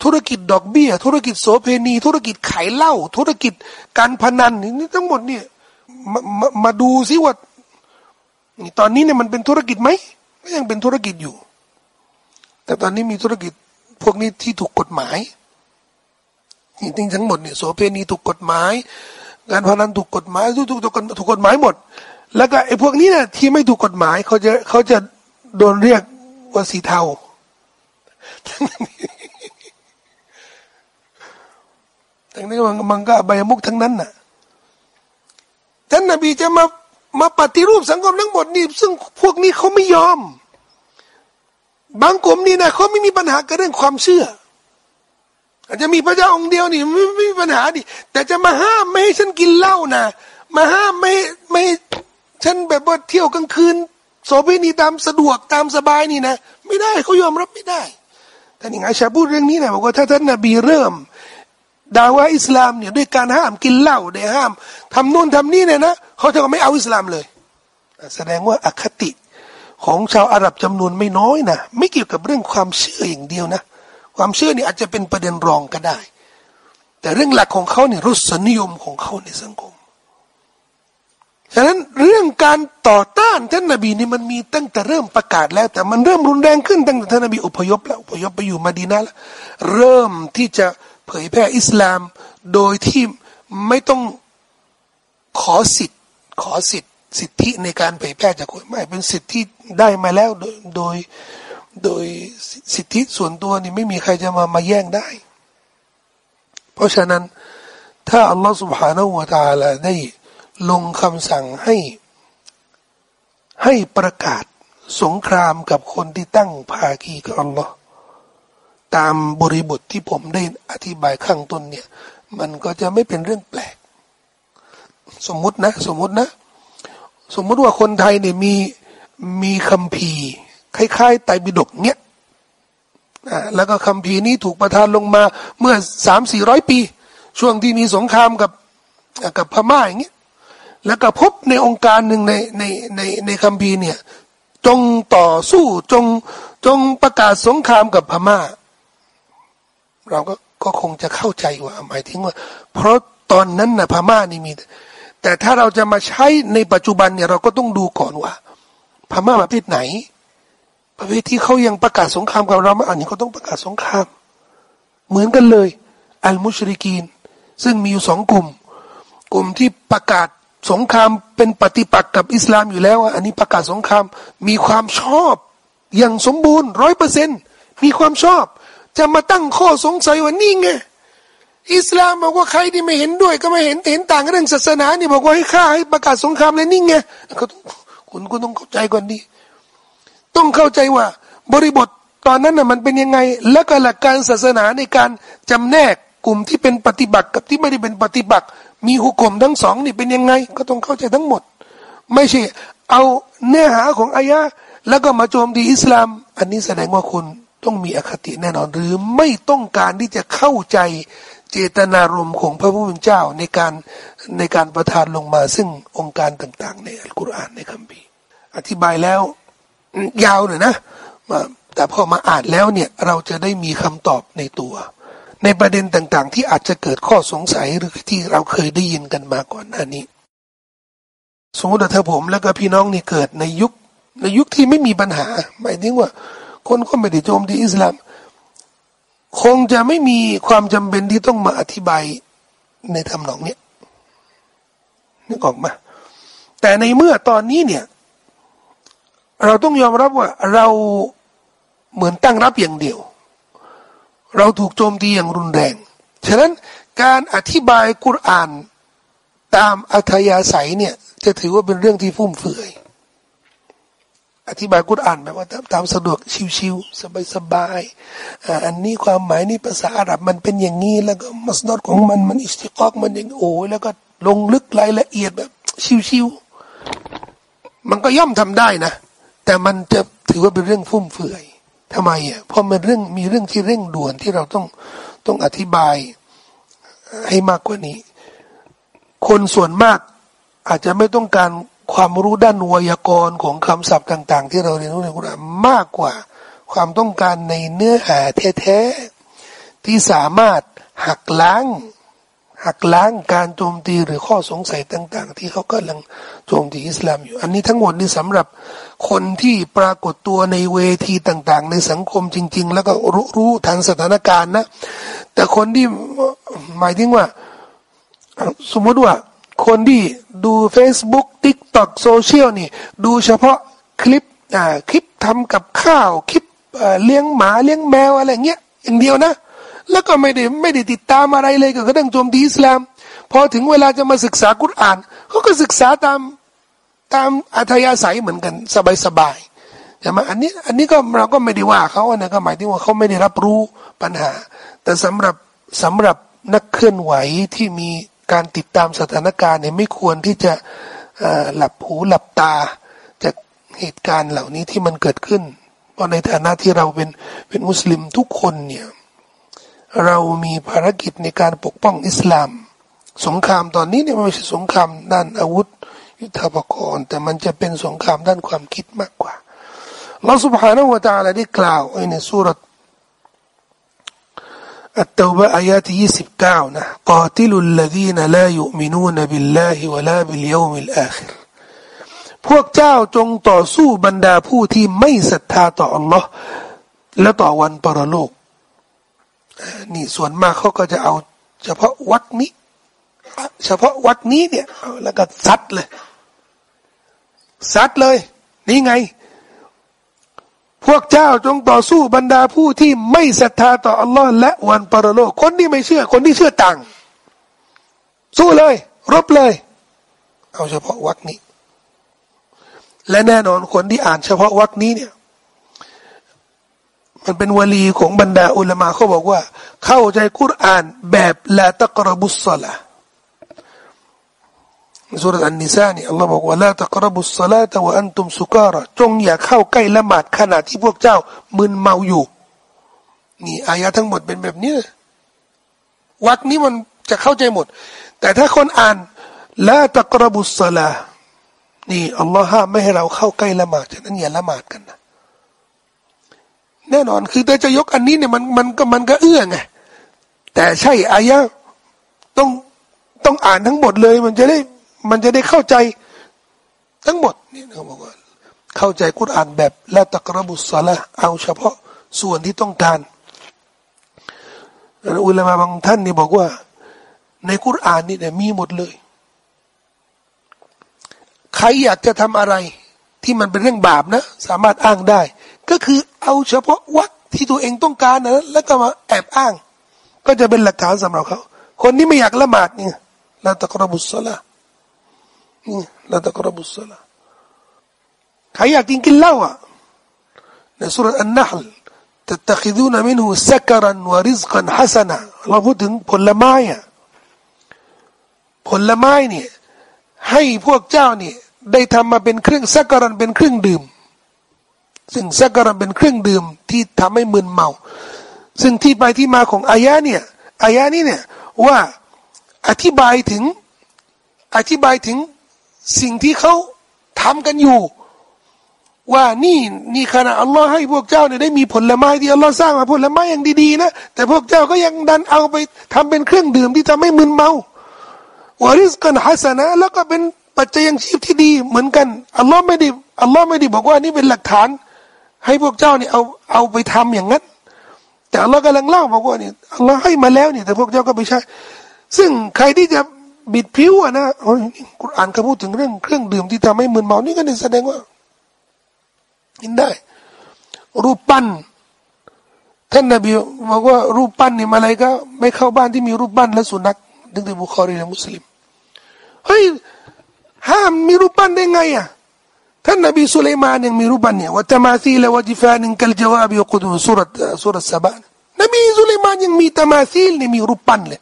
ธุรกิจดอกเบี้ย ธุรกิจโสเพณี ธุรกิจขายเหล้าธุรกิจการพนันนี่ทั้งหมดเนี่ยมามามาดูซิว่าตอนนี้เนี่ยมันเป็นธุรกิจไหมก็ยังเป็นธุรกิจอยู่ แต่ตอนนี้มีธุรกิจพวกนี้ที่ถูกกฎหมายจริงๆทั้งหมดเนี่ยโสเพณีถูกกฎหมาย การพนันถูกกฎหมายทุกถูกถูกกฎหมายหมด แล้วก็ไอ้พวกนี้เนี่ยที่ไม่ถูกกฎหมายเขาจะเขาจะโดนเรียกว่าสีเทา ทั้งนี้มันมันก็ใบมุกทั้งนั้นน่ะ ท่านนบีจะมามาปฏิรูปสังคมทั้งหมดนี่ซึ่งพวกนี้เขาไม่ยอม บางกลุ่มนี่นะเขาไม่มีปัญหากับเรื่องความเชื่อ อาจจะมีพระเจ้าองค์เดียวนี่ไม่ไม่มีปัญหาดิแต่จะมาห้ามไม่ให้ฉันกินเหล้านะมาห้ามไม่ไม่ฉันแบบว่าเที่ยวกลางคืนโสเภณีตามสะดวกตามสบายนี่นะ ไม่ได้เขายอมรับไม่ได้ แต่นี่ไงชาพูดเรื่องนี้นะบอกว่าถ้าท่านนบีเริ่มดาว่าอิสลามเนี่ยด้วยการห้ามกินเหล้าได้ห้ามทำนู่นทำนี่เนี่ยนะเขาจะไม่เอาอิสลามเลย แสดงว่าอคติของชาวอาหรับจำนวนไม่น้อยนะไม่เกี่ยวกับเรื่องความเชื่ออย่างเดียวนะ ความเชื่อนี่อาจจะเป็นประเด็นรองก็ได้ แต่เรื่องหลักของเขาเนี่ยรสนิยมของเขาในสังคม ฉะนั้นเรื่องการต่อต้านท่านนบีนี่มันมีตั้งแต่เริ่มประกาศแล้ว แต่มันเริ่มรุนแรงขึ้นตั้งแต่ท่านนบีอพยพแล้วอพยพไปอยู่มาดีนาแล้วเริ่มที่จะเผยแพร่อิสลามโดยที่ไม่ต้องขอสิทธิ์ขอสิทธิ์สิทธิในการเผยแพร่จากคนไม่เป็นสิทธิได้มาแล้วโดยโดยโดยสิทธิส่วนตัวนี่ไม่มีใครจะมามาแย่งได้ เพราะฉะนั้นถ้าอัลลอฮฺ سبحانه และ تعالى ได้ ลงคำสั่งให้ให้ประกาศสงครามกับคนที่ตั้งภาคีกับอัลลอฮ์ตามบริบทที่ผมได้อธิบายข้างต้นเนี่ย มันก็จะไม่เป็นเรื่องแปลก สมมตินะ สมมตินะ สมมติว่าคนไทยเนี่ยมีมีคำพีคล้าย ๆ ไตบิดกเนี้ยแล้วก็คำพีนี้ถูกประทานลงมาเมื่อสามสี่ร้อยปี ช่วงที่มีสงครามกับกับพม่าอย่างเงี้ย แล้วก็พบในองค์การหนึ่งในในในในคัมภีร์เนี่ย จงต่อสู้จงจงประกาศสงครามกับพม่า เราก็ก็คงจะเข้าใจว่าหมายถึงว่า เพราะตอนนั้นนะพม่านี่มี แต่ถ้าเราจะมาใช้ในปัจจุบันเนี่ยเราก็ต้องดูก่อนว่า พม่าประเภทไหน ประเภทที่เขายังประกาศสงครามกับเราอันนี้เขาต้องประกาศสงคราม เหมือนกันเลย อัลมุชริกีน ซึ่งมีอยู่สองกลุ่ม กลุ่มที่ประกาศ สงครามเป็นปฏิปักษ์กับอิสลามอยู่แล้วอันนี้ประกาศสงครามมีความชอบอย่างสมบูรณ์ร้อยเปอร์เซ็นมีความชอบ จะมาตั้งข้อสงสัยว่านี่ไงอิสลามบอกว่าใครที่ไม่เห็นด้วย ก็ไม่เห็นเห็นต่างเรื่องศาสนานี่บอกว่าให้ฆ่าให้ประกาศสงครามเลยนี่ไงคุณคุณต้องเข้าใจก่อนดีต้องเข้าใจว่า บริบทตอนนั้นน่ะมันเป็นยังไง และก็หลักการศาสนาในการจำแนกกลุ่มที่เป็นปฏิบัติกับที่ไม่ได้เป็นปฏิบัติ มีหุกกลมทั้งสองนี่เป็นยังไง ก็ต้องเข้าใจทั้งหมด ไม่ใช่ เอาเนื้อหาของอายะแล้วก็มาโจมตีอิสลาม อันนี้แสดงว่าคุณต้องมีอคติแน่นอน หรือไม่ต้องการที่จะเข้าใจเจตนารมณ์ของพระผู้เป็นเจ้าในการในการประทานลงมา ซึ่งองค์การต่างๆ ในอัลกุรอานในคัมภีร์อธิบายแล้วยาวหน่อยนะแต่พอมาอ่านแล้วเนี่ยเราจะได้มีคำตอบในตัว ในประเด็นต่างๆ ที่อาจจะเกิดข้อสงสัยหรือที่เราเคยได้ยินกันมาก่อนหน้านี้ สมมติถ้าผมแล้วก็พี่น้องนี่เกิดในยุคในยุคที่ไม่มีปัญหาหมายถึงว่า คนก็ไม่ได้โจมตีอิสลาม คงจะไม่มีความจำเป็นที่ต้องมาอธิบายในทำนองนี้นึกออกมา แต่ในเมื่อตอนนี้เนี่ย เราต้องยอมรับว่าเราเหมือนตั้งรับอย่างเดียว เราถูกโจมตีอย่างรุนแรง ฉะนั้นการอธิบายกุรอานตามอัธยาศัยเนี่ยจะถือว่าเป็นเรื่องที่ฟุ่มเฟือย อธิบายกุรอานแบบว่าตามสะดวกชิวๆสบายๆอันนี้ความหมายนี่ภาษาอาหรับมันเป็นอย่างนี้แล้วก็มัสดอดของมันมันอิสติกอกมันอย่างโอ้ยแล้วก็ลงลึกรายละเอียดแบบชิวๆมันก็ย่อมทำได้นะ แต่มันจะถือว่าเป็นเรื่องฟุ่มเฟือย ทำไมอะเพราะมันเรื่องมีเรื่องที่เร่งด่วนที่เราต้องต้องอธิบายให้มากกว่านี้ คนส่วนมากอาจจะไม่ต้องการความรู้ด้านวยากรณ์ของคำศัพท์ต่าง ๆ ที่เราเรียนรู้ในกุรอานมากกว่า ความต้องการในเนื้อหาแท้ๆที่สามารถหักล้าง หักล้างการโจมตีหรือข้อสงสัยต่าง ๆ ที่เขากำลังโจมตีอิสลามอยู่ อันนี้ทั้งหมดนี่สำหรับคนที่ปรากฏตัวในเวทีต่าง ๆ ในสังคมจริง ๆ แล้วก็รู้รู้ทันสถานการณ์นะ แต่คนที่หมายถึงว่า สมมติว่าคนที่ดู Facebook TikTok โซเชียลนี่ ดูเฉพาะคลิปอ่าคลิปทำกับข้าว คลิปเลี้ยงหมาเลี้ยงแมวอะไรเงี้ยอย่างเดียวนะ แล้วก็ไม่ได้ไม่ได้ติดตามอะไรเลยกับเรื่องโจมตีอิสลามพอถึงเวลาจะมาศึกษากุรอานเขาก็ศึกษาตามตามอัธยาศัยเหมือนกัน สบายสบายใช่ไหมอันนี้อันนี้ก็เราก็ไม่ได้ว่าเขานะก็หมายถึงว่าเขาไม่ได้รับรู้ปัญหา แต่สำหรับสำหรับนักเคลื่อนไหวที่มีการติดตามสถานการณ์เนี่ยไม่ควรที่จะหลับหูหลับตาจากเหตุการณ์เหล่านี้ที่มันเกิดขึ้นเพราะในฐานะที่เราเป็นเป็นมุสลิมทุกคนเนี่ย เรามีภารกิจในการปกป้องอิสลาม สงครามตอนนี้เนี่ยไม่ใช่สงครามด้านอาวุธ ยุทโธปกรณ์ แต่มันจะเป็นสงครามด้านความคิดมากกว่าอัลลอฮ์ سبحانه وتعالىได้กล่าวในซูเราะฮ์อัตเตาบะฮ์อายะฮ์ที่29นะقاتلوا الذين لا يؤمنون بالله ولا باليوم الآخرพวกเจ้าจงต่อสู้บรรดาผู้ที่ไม่ศรัทธาต่ออัลลอฮ์และต่อวันปรโลก นี่ส่วนมากเขาก็จะเอา เฉพาะวัดนี้ เฉพาะวัดนี้เนี่ยแล้วก็ซัดเลยซัดเลย นี่ไง พวกเจ้าจงต่อสู้บรรดาผู้ที่ไม่ศรัทธาต่ออัลลอฮ์และวันปรโลก คนที่ไม่เชื่อ คนที่เชื่อต่าง สู้เลย รบเลย เอาเฉพาะวักนี้ และแน่นอนคนที่อ่านเฉพาะวักนี้เนี่ย มันเป็นวลีของบรรดาอุลามะเขาบอกว่า เข้าใจกุรอานแบบละตะกรบุสละสุรอันนิสานี่อัลลอฮ์บอกว่าละตะกรบุสละแต่ว่าอันตุมสุการะจงอย่าเข้าใกล้ละหมาดขณะที่พวกเจ้ามึนเมาอยู่ นี่อายะทั้งหมดเป็นแบบนี้วักนี้มันจะเข้าใจหมด แต่ถ้าคนอ่านละตะกรบุสลานี่อัลลอฮ์ห้ามไม่ให้เราเข้าใกล้ละหมาดฉะนั้นอย่าละหมาดกันนะ แน่นอนคือแต่จะยกอันนี้เนี่ยมันมันก็มันก็เอื้อไงแต่ใช่อายะต้องต้องอ่านทั้งหมดเลย มันจะได้มันจะได้เข้าใจทั้งหมดนี่เขาบอกว่าเข้าใจกุรอานแบบละตะกรบุสละเอาเฉพาะส่วนที่ต้องการอุลามะบางท่านนี่บอกว่า ในกุรอานนี่เนี่ยมีหมดเลย ใครอยากจะทำอะไร ที่มันเป็นเรื่องบาปนะ สามารถอ้างได้ ก็คือเอาเฉพาะวัดที่ตัวเองต้องการนะแล้วก็มาแอบอ้าง ก็จะเป็นหลักฐานสำหรับเขา คนที่ไม่อยากละหมาดเนี่ยละตะกรบุสละนี่ละตะกรบุสละใครอยากกินกินเหล้าอ่ะในสุรอันนัฮล تتخذون منه سكرا ورزقا حسنا เราพูดถึงผลไม้อ่ะผลไม้เนี่ยให้พวกเจ้านี่ได้ทำมาเป็นเครื่องสักการันเป็นเครื่องดื่ม ซึ่งสักการันเป็นเครื่องดื่มที่ทำให้มึนเมา ซึ่งที่ไปที่มาของอายะเนี่ยอายะนี้เนี่ยว่าอธิบายถึงอธิบายถึงสิ่งที่เขาทำกันอยู่ ว่านี่นี่ขณะอัลลอฮ์ให้พวกเจ้าเนี่ยได้มีผลไม้ที่อัลลอฮ์สร้างมาผลไม้อย่างดีๆนะแต่พวกเจ้าก็ยังดันเอาไปทำเป็นเครื่องดื่มที่ทำให้มึนเมาวาริสกันฮัสนะแล้วก็เป็นปัจจัยยังชีพที่ดีเหมือนกันอัลลอฮ์ไม่ได้อัลลอฮ์ไม่ได้บอกว่านี่เป็นหลักฐาน ให้พวกเจ้าเนี่ยเอาเอาไปทำอย่างนั้น แต่อัลลอฮ์กำลังเล่าบอกว่านี่อัลลอฮ์ให้มาแล้วเนี่ยแต่พวกเจ้าก็ไม่ใช่ ซึ่งใครที่จะบิดผิวอะนะกุรอานเขาพูดถึงเรื่องเครื่องดื่มที่ทำให้มึนเมานี่ก็แสดงว่ากินได้ รูปปั้นท่านนบีบอกว่ารูปปั้นนี่มาอะไรก็ ไม่เข้าบ้านที่มีรูปปั้นและสุนัขดึงในบุคอรีและมุสลิมเฮ้ยห้ามมีรูปปั้นได้ไงอะ ท่านนบีสุลัยมานยังมีรูปันเนี่ยว่าตมาซีและวจิฟานินกัลจวาบิกุดุสุรตสุรสบานนบีสุลัยมานยังมีตมาซีลนี่มีรูปปั้นเลย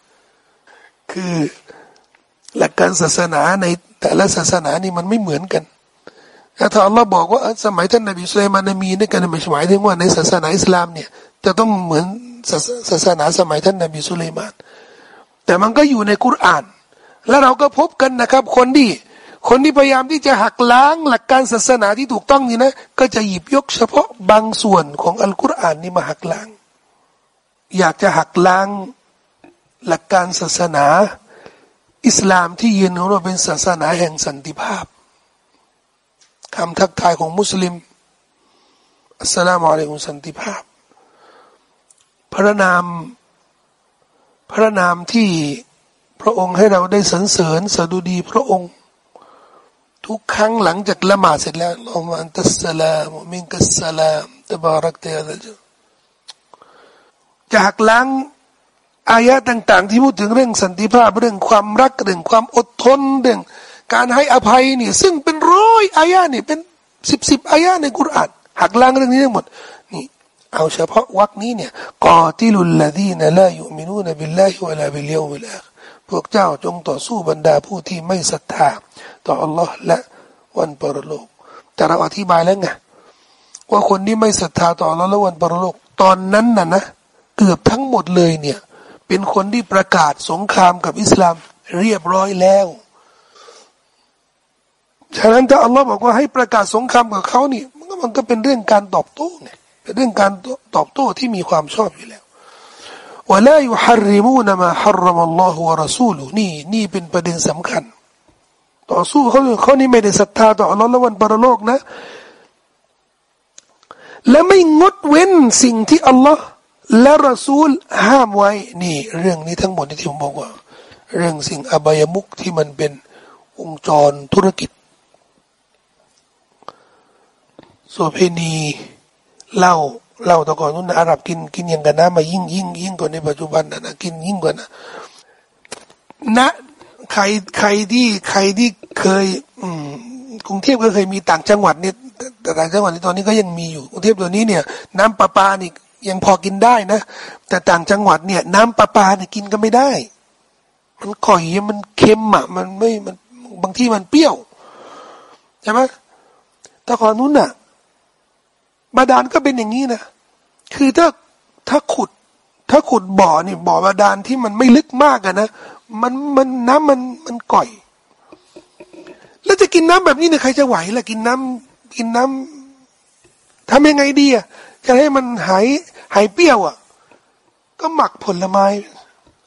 คือหลักการศาสนาในแต่ละศาสนานี่มันไม่เหมือนกันถ้าอัลลอฮ์บอกว่าสมัยท่านนบีสุลัยมานมีในการไม่หมายถึงว่าในศาสนาอิสลามเนี่ยจะต้องเหมือนศาสนาสมัยท่านนบีสุลัยมาน แต่มันก็อยู่ในกุรอาน แล้วเราก็พบกันนะครับ คนที่ คนที่พยายามที่จะหักล้างหลักการศาสนาที่ถูกต้องนี่นะ ก็จะหยิบยกเฉพาะบางส่วนของอัลกุรอานนี่มาหักล้าง อยากจะหักล้างหลักการศาสนา อิสลามที่ยืนว่าเป็นศาสนาแห่งสันติภาพคำทักทายของมุสลิมอัสสลามุอะลัยกุมสันติภาพ พระนาม พระนามที่พระองค์ให้เราได้สรรเสริญสดุดีพระองค์ ทุกครั้งหลังจากละหมาดเสร็จแล้วอัลลอฮฺอันตัสสลามมินกัสสลามตบารักเตะจะหักล้างอายะต่าง ๆ ที่พูดถึงเรื่องสันติภาพเรื่องความรักเรื่องความอดทนเรื่องการให้อภัยนี่ ซึ่งเป็นร้อยอายะนี่เป็นสิบสิบอายะในกุรอานหักล้างเรื่องนี้ทั้งหมดนี่เอาเฉพาะวรรคนี้เนี่ยกอติลุลลดีนละยุมินูนบิลลาฮิวะลาบิลยามิลาพวกเจ้าจงต่อสู้บรรดาผู้ที่ไม่ศรัทธา ต่ออัลลอฮ์และวันปรโลก แต่เราอธิบายแล้วไงว่าคนที่ไม่ศรัทธาต่ออัลลอฮ์และวันปรโลก ตอนนั้นน่ะนะเกือบทั้งหมดเลยเนี่ย เป็นคนที่ประกาศสงครามกับอิสลามเรียบร้อยแล้วฉะนั้นถ้าอัลลอฮ์บอกว่าให้ประกาศสงครามกับเขานี่มันก็มันก็เป็นเรื่องการตอบโต้ไงเป็นเรื่องการตอบโต้ที่มีความชอบอยู่แล้วว่าละยุฮาริมูนมาฮารรมัลลอฮฺวะรอซูลุนี่นี่เป็นประเด็นสำคัญ ต่อสู้เขาเขานี่ไม่ได้ศรัทธาต่ออัลลอฮ์และวันปรโลกนะ และไม่งดเว้นสิ่งที่อัลลอฮ์และรอซูลห้ามไว้นี่ เรื่องนี้ทั้งหมดที่ผมบอกว่า เรื่องสิ่งอบายมุกที่มันเป็นวงจรธุรกิจโสเพณีเหล้าเหล้าแต่ก่อนนู้นอาหรับกินกินอย่างกันนะมายิ่งยิ่งยิ่งกว่าในปัจจุบันนะนะกินยิ่งกว่านะนะ ใครใครที่ใครที่เคย อืมกรุงเทพก็เคยมีต่างจังหวัดเนี่ยแต่ต่างจังหวัดในตอนนี้ก็ยังมีอยู่กรุงเทพตัวนี้เนี่ย น้ำประปานี่ยังพอกินได้นะ แต่ต่างจังหวัดเนี่ย น้ำประปาเนี่ยกินก็ไม่ได้ มันข่อยมันเค็มอะ มันไม่มันบางที่มันเปรี้ยวใช่ไหมแต่ก่อนนู้นอะ บาดาลก็เป็นอย่างนี้นะคือถ้าถ้าขุด ถ้าขุดบ่อนี่บ่อบาดาลที่มันไม่ลึกมากอะนะ มันมันน้ำมันมันก่อย แล้วจะกินน้ำแบบนี้เนี่ยใครจะไหวล่ะกินน้ำกินน้ำทำยังไงดีอะจะให้มันหายหายเปรี้ยวอะ ก็หมักผลไม้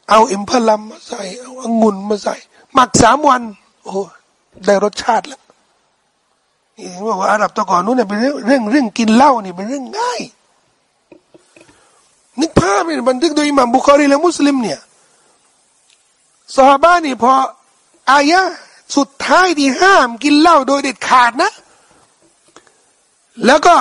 เอาเอ็มพลัมมาใส่เอาองุ่นมาใส่ หมักสามวัน โอ้ได้รสชาติแล้วนี่บอกว่าอาหรับตะก่อนนู้นเนี่ยเป็นเรื่องเรื่องเรื่องกินเหล้านี่เป็นเรื่องง่ายนึกภาพเนี่ยบันทึกโดยอิหม่ามบุคอรีและมุสลิมเนี่ย สฮาบานนี่พออายะสุดท้ายที่ห้ามกินเหล้าโดยเด็ดขาดนะ แล้วก็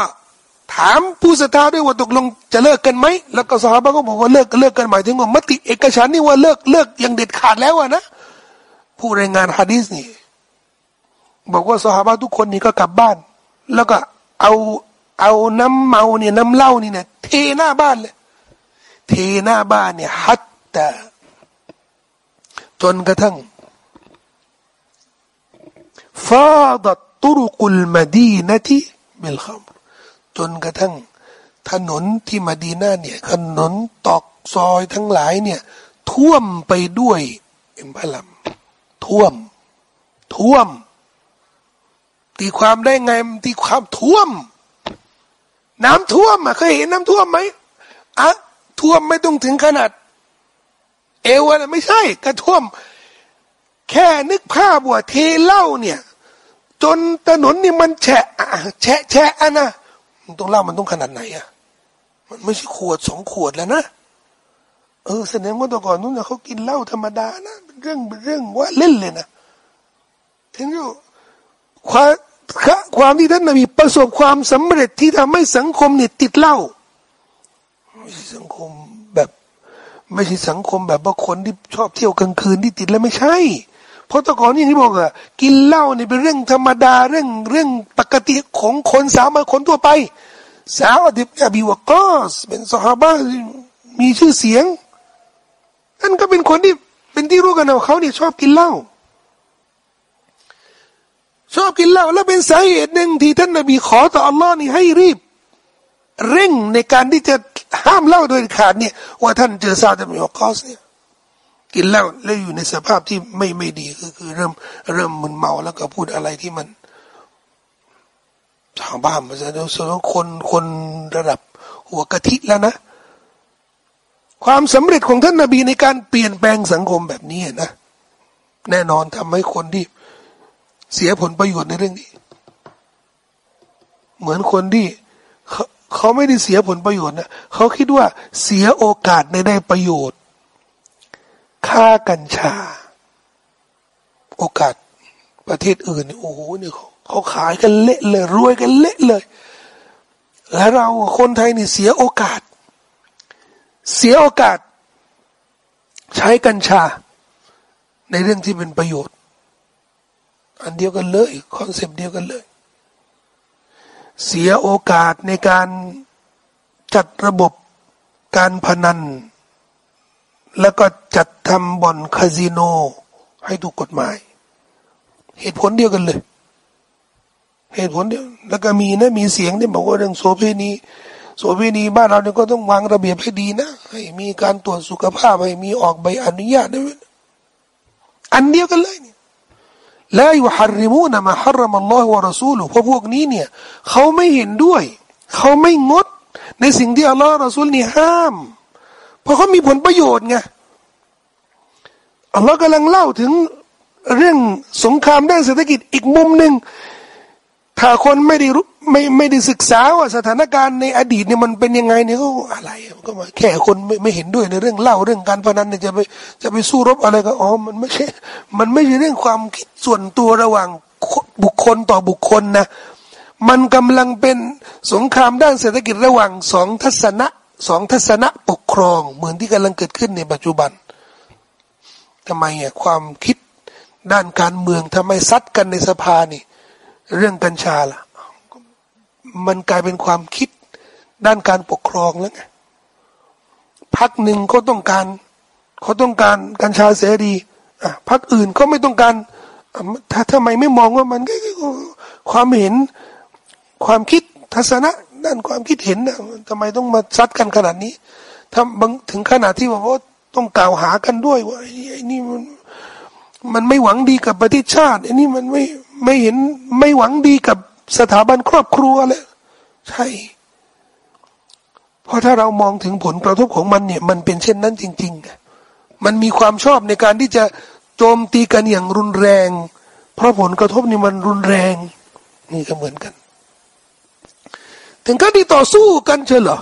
ถามผู้ศรัทธาด้วยว่าตกลงจะเลิกกันไหม แล้วก็สฮาบะก็บอกว่าเลิกเลิกกันหมายถึงว่ามติเอกฉันนี่ว่าเลิกเลิกอย่างเด็ดขาดแล้วนะผู้รายงานฮะดีษนี่บอกว่าสหายทุกคนนี่ก็กลับบ้าน แล้วก็เอาเอาน้ำเมาเนี่ยน้ำเหล้านี่เนี่ยเทหน้าบ้านเลย เทหน้าบ้านเนี่ยฮัตต่ จนกระทั่งฟาดตุรุกุลมาดีนทีเบลคามจนกระทั่ง ถนนที่มาดีนาเนี่ยถนนตอกซอยทั้งหลายเนี่ย ท่วมไปด้วยเอ็มพลัมท่วม ท่วม ตีความได้ไงตีความท่วม น้ำท่วมอะเคยเห็นน้ำท่วมไหมอะท่วมไม่ต้องถึงขนาด เอวอะไรไม่ใช่กระท่วม แค่นึกภาพว่าเทเหล้าเนี่ย จนถนนนี่มันแฉะแฉะแฉะอะนะมันต้องเล่ามันต้องขนาดไหนอะ มันไม่ใช่ขวดสองขวดแล้วนะเออแสดงว่าตัวก่อนนู้นเขากินเหล้าธรรมดานะเป็นเรื่องเป็นเรื่องว่าเล่นเลยนะถึงอยู่ความความที่ท่านนบีประสบความสำเร็จที่ทำให้สังคมเนี่ยติดเหล้าไม่สังคม ไม่ใช่สังคมแบบว่าคนที่ชอบเที่ยวกลางคืนที่ติดแล้วไม่ใช่ เพราะตะก่อนอย่างที่บอกอะกินเหล้าเนี่ยเป็นเรื่องธรรมดาเรื่องเรื่องปกติของคนสามัญคนทั่วไป สาวอดิบอบีวกอสเป็นสหบ้ามีชื่อเสียงท่านก็เป็นคนที่เป็นที่รู้กันว่าเขาเนี่ยชอบกินเหล้าชอบกินเหล้าแล้วเป็นสาเหตุหนึ่งที่ท่านนบีขอต่ออัลลอฮ์นี่ให้รีบ เร่งในการที่จะห้ามเหล้าโดยขาดเนี่ย ว่าท่านเจอซาดมิออกอสเนี่ยกินเหล้าแล้วอยู่ในสภาพที่ไม่ไม่ดีคือคือเริ่มเริ่มมึนเมาแล้วก็พูดอะไรที่มันชาวบ้านมันจะดูส่วนคนคนระดับหัวกะทิแล้วนะ ความสำเร็จของท่านนาบีในการเปลี่ยนแปลงสังคมแบบนี้นะ แน่นอนทำให้คนที่เสียผลประโยชน์ในเรื่องนี้ เหมือนคนที่ เขาไม่ได้เสียผลประโยชน์นะเขาคิดว่าเสียโอกาสในได้ประโยชน์ ค่ากัญชา โอกาสประเทศอื่น โอ้โหเนี่ยเขาเขาขายกันเละเลยรวยกันเละเลย แล้วเราคนไทยนี่เสียโอกาส เสียโอกาส ใช้กัญชา ในเรื่องที่เป็นประโยชน์ อันเดียวกันเลย concept เดียวกันเลย เสียโอกาสในการจัดระบบการพนัน แล้วก็จัดทำบ่อนคาสิโนให้ถูกกฎหมาย เหตุผลเดียวกันเลย เหตุผลเดียวแล้วก็มีนะมีเสียงที่บอกว่าเรื่องโสเภณีโสเภณีบ้านเราเนี่ยก็ต้องวางระเบียบให้ดีนะให้มีการตรวจสุขภาพให้มีออกใบอนุญาตด้วยอันเดียวกันเลย เนี่ยลายุฮาริมูนมาฮารมัลลอฮฺวะรอซูลุเพราะพวกนี้เนี่ยเขาไม่เห็นด้วย เขาไม่งด ในสิ่งที่อัลลอฮฺรอซูลนี่ห้าม เพราะเขามีผลประโยชน์ไงอัลลอฮ์กำลังเล่าถึงเรื่องสงครามด้านเศรษฐกิจอีกมุมหนึ่งถ้าคนไม่ได้รู้ ไม่ไม่ได้ศึกษาว่าสถานการณ์ในอดีตเนี่ยมันเป็นยังไงเนี่ยก็อะไรก็มาแค่คนไม่ไม่เห็นด้วยในเรื่องเล่าเรื่องการพนันเนี่ยจะไปจะไปสู้รบอะไรก็อ๋อมันไม่ใช่มันไม่ใช่เรื่องความคิดส่วนตัวระหว่างบุคคลต่อบุคคลนะ มันกำลังเป็นสงครามด้านเศรษฐกิจระหว่างสองทัศนะสองทัศนะปกครอง เหมือนที่กำลังเกิดขึ้นในปัจจุบันทำไมอะความคิดด้านการเมืองทำไมซัดกันในสภานี่ เรื่องกัญชาล่ะ มันกลายเป็นความคิดด้านการปกครองแล้วไงพักหนึ่งเขาต้องการเขาต้องการกัญชาเสรีอะพักอื่นเขาไม่ต้องการถ้าทำไมไม่มองว่ามันก็ความเห็นความคิดทัศนะด้านความคิดเห็นนะทำไมต้องมาซัดกันขนาดนี้ถ้าบางถึงขนาดที่ว่าต้องกล่าวหากันด้วยว่าไอ้นี่มันมันไม่หวังดีกับประเทศชาติไอ้นี่มันไม่ไม่เห็นไม่หวังดีกับ สถาบันครอบครัวเลยใช่ เพราะถ้าเรามองถึงผลกระทบของมันเนี่ย มันเป็นเช่นนั้นจริง ๆ มันมีความชอบในการที่จะโจมตีกันอย่างรุนแรง เพราะผลกระทบนี่มันรุนแรง นี่ก็เหมือนกัน ถึงก็ดีต่อสู้กันเชเหรอ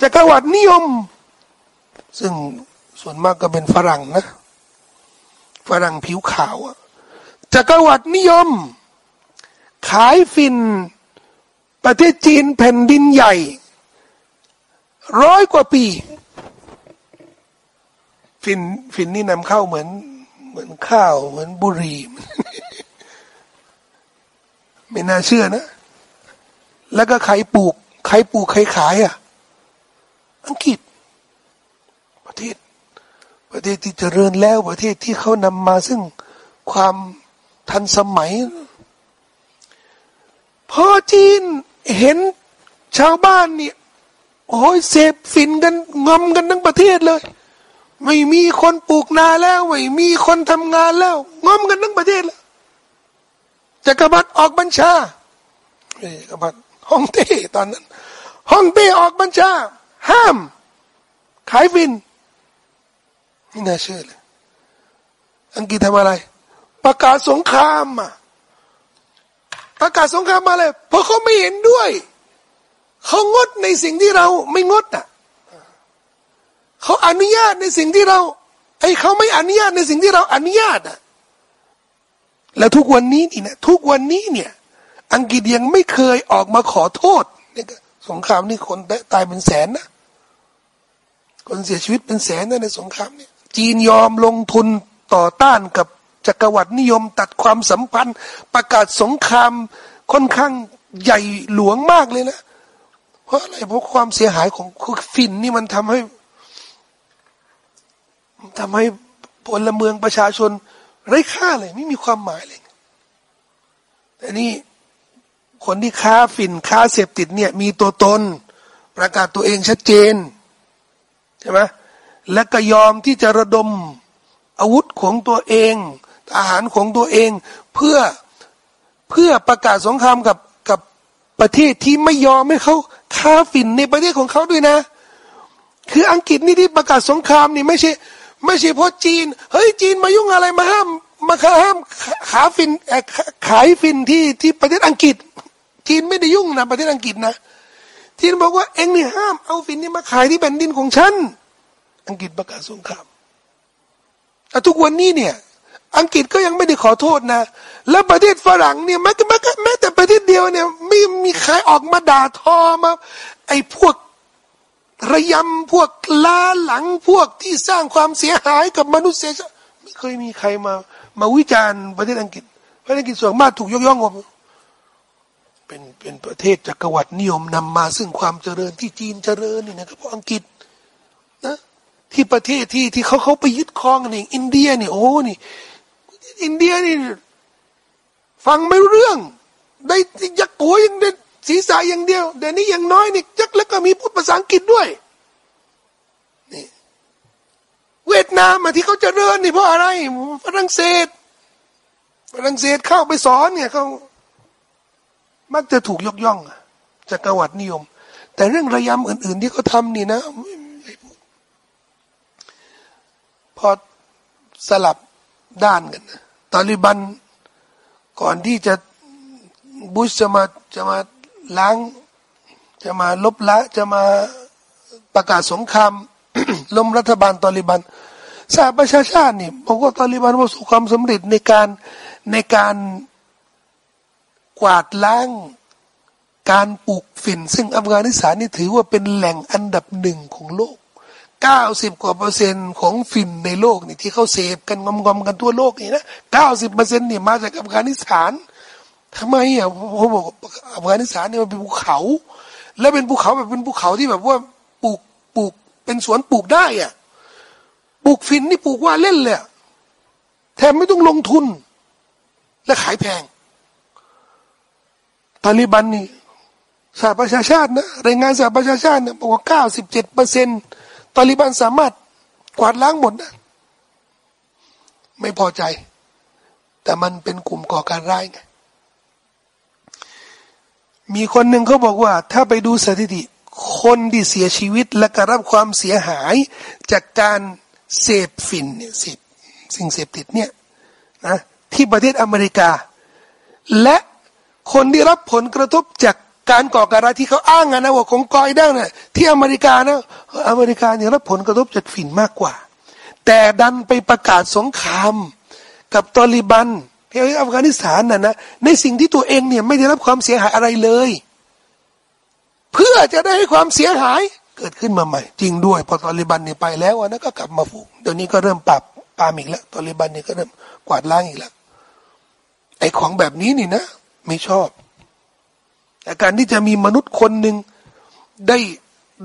จักรวรรดินิยม ซึ่งส่วนมากก็เป็นฝรั่งนะ ฝรั่งผิวขาวจักรวรรดินิยม ขายฟิน ประเทศจีนแผ่นดินใหญ่ ร้อยกว่าปี ฝิ่นฝิ่นนี่นำเข้าเหมือน เหมือนข้าว เหมือนบุหรี่ไม่น่าเชื่อนะ แล้วก็ใครปลูก ใครปลูกใครขายอะ อังกฤษ ประเทศ ประเทศที่เจริญแล้วประเทศที่เขานำมาซึ่งความทันสมัย พอจีนเห็นชาวบ้านเนี่ยโอ้ยเสพฝิ่นกันงอมกันทั้งประเทศเลย ไม่มีคนปลูกนาแล้ว ไม่มีคนทำงานแล้วงอมกันทั้งประเทศแล้วจักรพรรดิออกบัญชาจักรพรรดิฮ่องเต้ตอนนั้นฮ่องเต้ออกบัญชา ห้าม ขายฟินไม่น่าเชื่อเลยอังกฤษทำอะไร ประกาศสงครามอะ ประกาศสงครามมาเลย เพราะเขาไม่เห็นด้วย เขางดในสิ่งที่เราไม่งดอะเขาอนุญาตในสิ่งที่เราไอ้เขาไม่อนุญาตในสิ่งที่เราอนุญาตอะแล้วทุกวันนี้นี่นะทุกวันนี้เนี่ย อังกฤษยังไม่เคยออกมาขอโทษนี่สงครามนี่คนตายเป็นแสนนะคนเสียชีวิตเป็นแสนนะในสงครามเนี่ยจีนยอมลงทุนต่อต้านกับ จักรวรรดินิยม ตัดความสัมพันธ์ ประกาศสงครามค่อนข้างใหญ่หลวงมากเลยนะ เพราะอะไรเพราะความเสียหายของฟินนี่มันทำให้ทำให้พลเมืองประชาชนไร้ค่าเลย ไม่มีความหมายเลยแต่นี่คนที่ค้าฝิ่นค้าเสพติดเนี่ย มีตัวตน ประกาศตัวเองชัดเจนใช่ไหมและก็ยอมที่จะระดมอาวุธของตัวเอง ทหารของตัวเองเพื่อเพื่อประกาศสงครามกับกับประเทศที่ไม่ยอมให้เขาค้าฝิ่นในประเทศของเขาด้วยนะ คืออังกฤษนี่ที่ประกาศสงครามนี่ไม่ใช่ไม่ใช่เพราะจีน เฮ้ยจีนมายุ่งอะไรมาห้ามมาห้ามขาฟินขายฟินที่ที่ประเทศอังกฤษ จีนไม่ได้ยุ่งนะประเทศอังกฤษนะจีนบอกว่าเอ็งนี่ห้ามเอาฟินนี่มาขายที่แผ่นดินของฉัน อังกฤษประกาศสงครามแต่ทุกวันนี้เนี่ย อังกฤษก็ยังไม่ได้ขอโทษนะ แล้วประเทศฝรั่งเนี่ยแม้แม้แม้แต่ประเทศเดียวเนี่ยไม่มีใครออกมาด่าทอมา ไอ้พวกระยำพวกล้าหลังพวกที่สร้างความเสียหายกับมนุษยชาติไม่เคยมีใครมา มาวิจารณ์ประเทศอังกฤษ ประเทศอังกฤษส่วนมากถูกยกย่องว่าเป็นเป็นประเทศจักรวรรดินิยมนำมาซึ่งความเจริญที่จีนเจริญนี่นะครับอังกฤษนะที่ประเทศที่ที่เขาเขาไปยึดครองนี่อินเดียนี่โอ้นี่ อินเดียนี่ฟังไม่รู้เรื่อง ได้ยักหัวยังได้ศีรษะอย่างเดียวเดี๋ยวนี้ยังน้อยนี่ยักแล้วก็มีพูดภาษาอังกฤษด้วยนี่เวียดนามมาที่เขาจเจริญนี่เพราะอะไรฝรั่งเศสฝรั่งเศสเข้าไปสอนเนี่ยเขามักจะถูกยกย่องจากกวัดนิยม แต่เรื่องระยำอื่น ๆ ที่เขาทำนี่นะพอสลับด้านกันนะ ตาลิบัน ก่อนที่จะบุชจะมาจะมาล้าง จะมาลบละจะมาประกาศสงครามล้มรัฐบาลตอลิบันสหประชาชาตินี่บอกว่าตอลิบันประสบความสำเร็จในการในการกวาดล้างการปลูกฝิ่น ซึ่งอัฟกานิสถานนี่ถือว่าเป็นแหล่งอันดับหนึ่งของโลก ก้าสิบกว่าเปอร์เซ็นต์ของฝิ่นในโลกนี่ที่เขาเสพกันงอมๆกันทั่วโลกนี่นะเก้าสิบเปอร์เซ็นต์นี่มาจากอัฟกานิสถานทำไมอะเขาบอกอัฟกานิสถานเนี่ยมันเป็นภูเขา แล้วเป็นภูเขาแบบเป็นภูเขาที่แบบว่าปลูกปลูกเป็นสวนปลูกได้อะปลูกฟินนี่ปลูกว่าเล่นเลยแถมไม่ต้องลงทุน และขายแพงตาลิบันนี่สหประชาชาตินะรายงานสหประชาชาติเนี่ยบอกว่าเก้าสิบเจ็ดเปอร์เซ็นต์ ตาลิบันสามารถกวาดล้างหมดนะไม่พอใจ แต่มันเป็นกลุ่มก่อการร้ายไงมีคนหนึ่งเขาบอกว่า ถ้าไปดูสถิติ คนที่เสียชีวิตและกรับความเสียหายจากการเสพฝิ่นเนี่ยเสพสิ่งเสพติดเนี่ยนะที่ประเทศอเมริกา และคนที่รับผลกระทบจาก การก่อการร้ายที่เขาอ้างนะว่าของกอยด้นะที่อเมริกานะอเมริกาเนี่ยรับผลกระทบจากฝิ่นมากกว่า แต่ดันไปประกาศสงครามกับตอริบันที่อัฟกานิสถานน่ะนะในสิ่งที่ตัวเองเนี่ยไม่ได้รับความเสียหายอะไรเลย เพื่อจะได้ให้ความเสียหายเกิดขึ้นมาใหม่ จริงด้วย พอตอริบันเนี่ยไปแล้วนะก็กลับมาฟูเดี๋ยวนี้ก็เริ่มปรับปามอีกแล้วตอริบันเนี่ยก็เริ่มกวาดล้างอีกแล้วไอ้ของแบบนี้นี่นะ ไม่ชอบ แต่การที่จะมีมนุษย์คนหนึ่งได้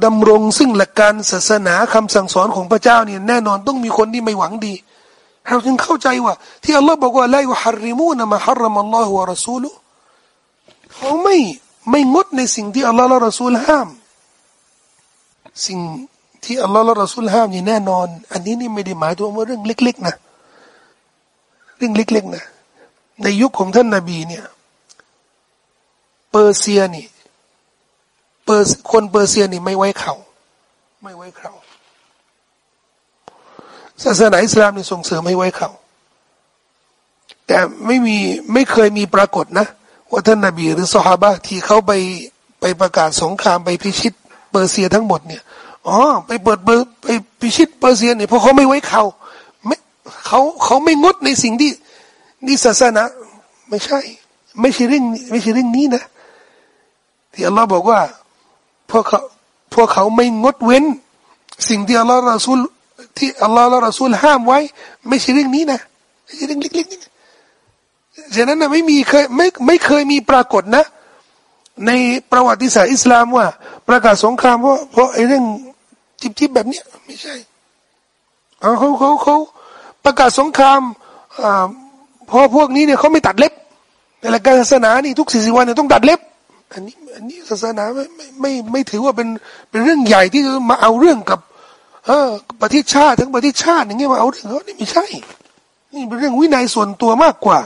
ดำรงซึ่งหลักการศาสนาคำสั่งสอนของพระเจ้าเนี่ยแน่นอนต้องมีคนที่ไม่หวังดีเราจึงเข้าใจว่า ที่อัลลอฮ์บอกว่าไละฮาริมูนะมาฮารมัลลอฮฺวะรสูลุเขาไม่ไม่งดในสิ่งที่อัลลอฮ์และรสูลห้าม สิ่งที่อัลลอฮ์และรสูลห้ามนี่แน่นอน อันนี้นี่ไม่ได้หมายถึงว่าเรื่องเล็ก ๆ นะ เรื่องเล็ก ๆ นะ ในยุคของท่านนาบีเนี่ย เปอร์เซียนี่เปอร์คนเปอร์เซียนี่ไม่ไว้เคราไม่ไว้เคราศาสนาอิสลามนี่ส่งเสริมให้ไว้เคราแต่ไม่มีไม่เคยมีปรากฏนะ ว่าท่านนาบีหรือสฮาบะที่เขาไปไปประกาศสงครามไปพิชิตเปอร์เซียทั้งหมดเนี่ยอ๋อไปเปิดเปอร์ไปพิชิตเปอร์เซียเนี่ยเพราะเขาไม่ไว้เคราไม่เขาเขาไม่งดในสิ่งที่นี่ศาสนาไม่ใช่ ไม่ใช่เรื่องไม่ใช่เรื่องนี้นะ ที่อัลลอฮ์บอกว่าพวกเขาพวกเขาไม่งดเว้น สิ่งที่อัลลอฮ์ราซูลที่อัลลอฮ์ละราซูลห้ามไว้ ไม่ใช่เรื่องนี้นะไม่ใช่เรื่องเล็กๆนี่ฉะนั้นนะไม่มีเคยไม่ไม่เคยมีปรากฏนะ ในประวัติศาสตร์อิสลามว่า ประกาศสงครามเพราะเพราะไอ้เรื่องจิบๆแบบเนี้ยไม่ใช่เขาเขาเขาประกาศสงครามอ่าเพราะพวกนี้เนี่ยเขาไม่ตัดเล็บในหลักการศาสนานี่ทุกสี่สิบวันเนี่ยต้องตัดเล็บ อันนี้อันนี้ศาสนาไม่ไม่ไม่ไม่ถือว่าเป็นเป็นเรื่องใหญ่ที่มาเอาเรื่องกับ เออประเทศชาติทั้งประเทศชาติอย่างเงี้ยมาเอาเรื่องเขานี่ไม่ใช่นี่เป็นเรื่องวินัยส่วนตัวมากกว่า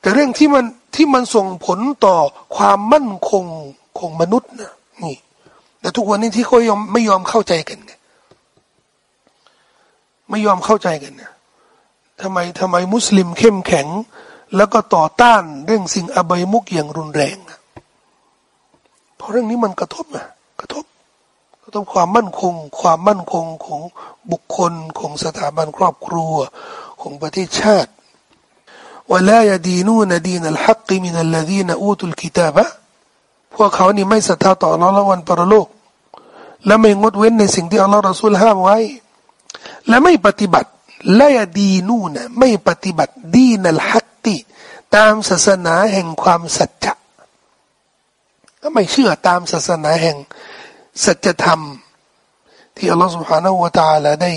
แต่เรื่องที่มันที่มันส่งผลต่อความมั่นคงของมนุษย์นะนี่ แต่ทุกวันนี้ที่เขายอมไม่ยอมเข้าใจกันไงไม่ยอมเข้าใจกันนะทำไมทำไมมุสลิมเข้มแข็ง แล้วก็ต่อต้านเรื่องสิ่งอบายมุกอย่างรุนแรงนะ เพราะเรื่องนี้มันกระทบนะกระทบกระทบความมั่นคง ความมั่นคงของบุคคลของสถาบันครอบครัวของประเทศชาติวลายดีนูนดีนัลฮักมินัลลดีนอูตุลกิตาบะพวกเขานี่ไม่ศรัทธาต่ออัลลอฮ์ละวันปรโลก และไม่งดเว้นในสิ่งที่อัลลอฮ์รอซูลห้ามไว้ และไม่ปฏิบัติละยดีนูนะไม่ปฏิบัติดีนัลฮักติตามศาสนาแห่งความสัจจะ ก็ไม่เชื่อตามศาสนาแห่งศัจธรรม ที่อัลลอฮฺสุบฮานาอูตาลาได้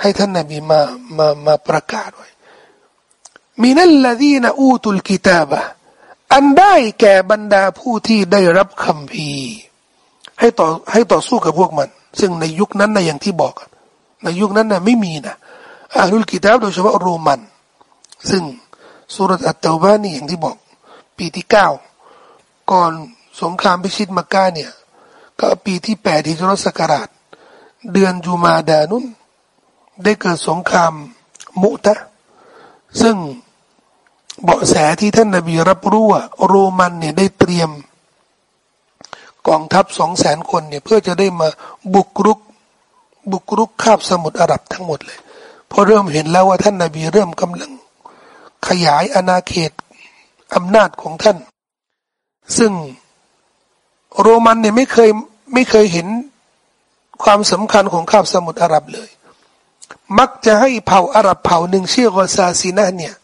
ให้ท่านนบีมามามาประกาศไว้มินัลลดีนอูตุลกิตาบะอันได้แก่บรรดาผู้ที่ได้รับคำพีให้ต่อให้ต่อสู้กับพวกมัน ซึ่งในยุคนั้นนะอย่างที่บอก ในยุคนั้นนะไม่มีนะอาลุลกิตาบโดยเฉพาะโรมัน ซึ่งสุรอัตเตวร์านี่อย่างที่บอก ปีที่เก้าก่อน สงครามพิชิตมักกะเนี่ย ก็ปีที่แปดที่รศักราช เดือนจูมาดานุนได้เกิดสงครามมุตะ ซึ่งเบาะแสที่ท่านนบีรับรู้ว่าโรมันเนี่ยได้เตรียม กองทัพสองแสนคนเนี่ย เพื่อจะได้มาบุกรุก บุกรุกคาบสมุทรอาหรับทั้งหมดเลยพอเริ่มเห็นแล้วว่าท่านนาบีเริ่มกำลัง ขยายอาณาเขตอำนาจของท่าน ซึ่ง โรมันเนี่ยไม่เคยไม่เคยเห็นความสำคัญของคาบสมุทรอาหรับเลย มักจะให้เผ่าอาหรับเผ่าหนึ่งชื่อกอซาซีนะเนี่ย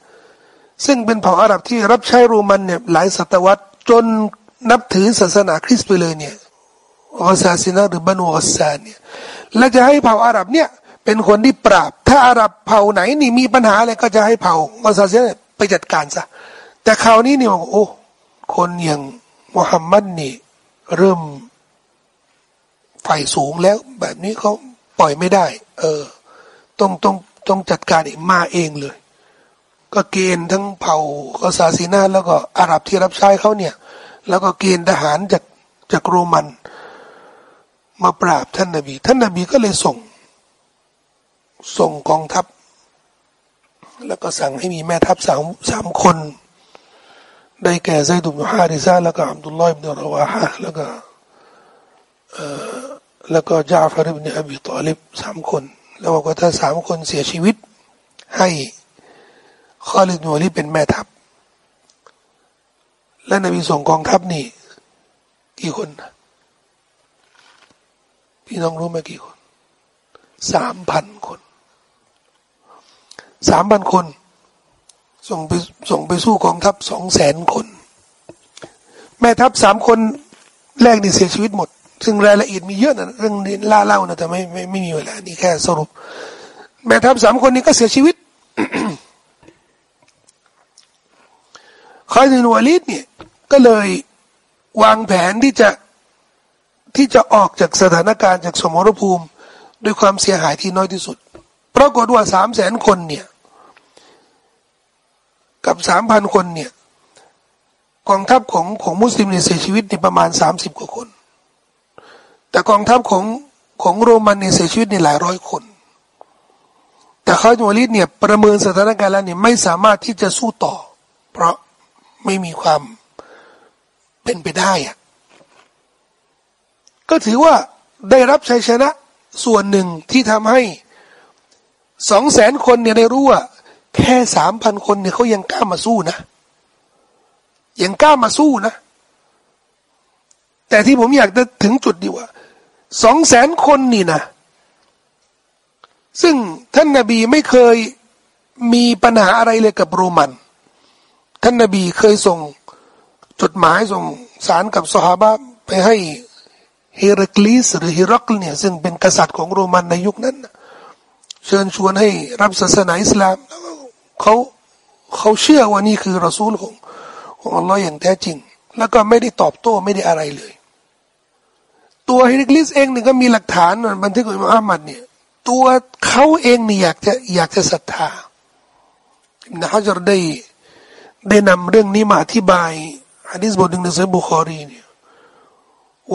ซึ่งเป็นเผ่าอาหรับที่รับใช้โรมันเนี่ยหลายศตวรรษจนนับถือศาสนาคริสต์ไปเลยเนี่ยกอซาซีนะหรือบานูกอซาเนี่ยและจะให้เผ่าอาหรับเนี่ยเป็นคนที่ปราบ ถ้าอาหรับเผ่าไหนนี่มีปัญหาอะไรก็จะให้เผ่ากอซาซีนะไปจัดการซะแต่คราวนี้เนี่ยโอ้คนอย่างมุฮัมมัดนี่ เริ่มไฟสูงแล้ว แบบนี้เขาปล่อยไม่ได้ เออ ต้องต้องต้องจัดการเองมาเองเลย ก็เกณฑ์ทั้งเผ่าก็ศาสีนาแล้วก็อาหรับที่รับใช้เขาเนี่ย แล้วก็เกณฑ์ทหารจากจากโรมัน มาปราบท่านนบี ท่านนบีก็เลยส่ง ส่งกองทัพ แล้วก็สั่งให้มีแม่ทัพสามสามคน ได้แก่ไซดุบฮาริซาแล้วก็อับดุลลอฮ์อิบนุรวาฮะแล้วก็เอ่อแล้วก็จาฟาริบเนอบีตอลิบสามคน แล้วบอกว่าถ้าสามคนเสียชีวิต ให้ข้อลิดนูลีเป็นแม่ทัพ และนบีส่งกองทัพนี่ กี่คน พี่น้องรู้ไหมกี่คนสามพันคนสามพันคน ส่งไปส่งไปสู้กองทัพสองแสนคน แม่ทัพสามคนแรกนี่เสียชีวิตหมด ซึ่งรายละเอียดมีเยอะนะเรื่องนี้ล่าเล่านะแต่ไม่ไม่ไม่มีเวลานี่แค่สรุป แม่ทัพสามคนนี้ก็เสียชีวิตคอยดินวาลิดเนี่ยก็เลยวางแผนที่จะที่จะออกจากสถานการณ์จากสมรภูมิ ด้วยความเสียหายที่น้อยที่สุด ปรากฏว่าสามแสนคนเนี่ย กับสามพันคนเนี่ยกองทัพของของมุสลิมเนี่ยเสียชีวิตในประมาณสามสิบกว่าคน แต่กองทัพของของโรมันเนี่ยเสียชีวิตในหลายร้อยคน แต่คอยดินวลิดเนี่ยประเมินสถานการณ์แล้วเนี่ยไม่สามารถที่จะสู้ต่อ เพราะไม่มีความเป็นไปได้อะก็ถือว่าได้รับชัยชนะส่วนหนึ่งที่ทำให้สองแสนคนเนี่ยได้รู้ว่า แค่สามพันคนเนี่ยเขายังกล้ามาสู้นะ ยังกล้ามาสู้นะ แต่ที่ผมอยากจะถึงจุดดีว่าสองแสนคนนี่นะ ซึ่งท่านนาบีไม่เคยมีปัญหาอะไรเลยกับโรมัน ท่านนบีเคยส่งจดหมายส่งสารกับสหาบะไปให้เฮรัคลีสหรือฮิรักเนี่ยซึ่งเป็นกษัตริย์ของโรมันในยุคนั้น เชิญชวนให้รับศาสนาอิสลามแล้ว เขาเขาเชื่อว่านี่คือรอซูลของของอัลลอฮ์อย่างแท้จริง แล้วก็ไม่ได้ตอบโต้ไม่ได้อะไรเลย ตัวฮิรัคลีสเองเนี่ยก็มีหลักฐานบันทึกของอิมามมัดเนี่ย ตัวเขาเองนี่อยากจะอยากจะศรัทธาอิบนาฮะจรได้ได้นำเรื่องนี้มาอธิบายฮะดิษบทหนึ่งในสัยบุคอรีเนี่ย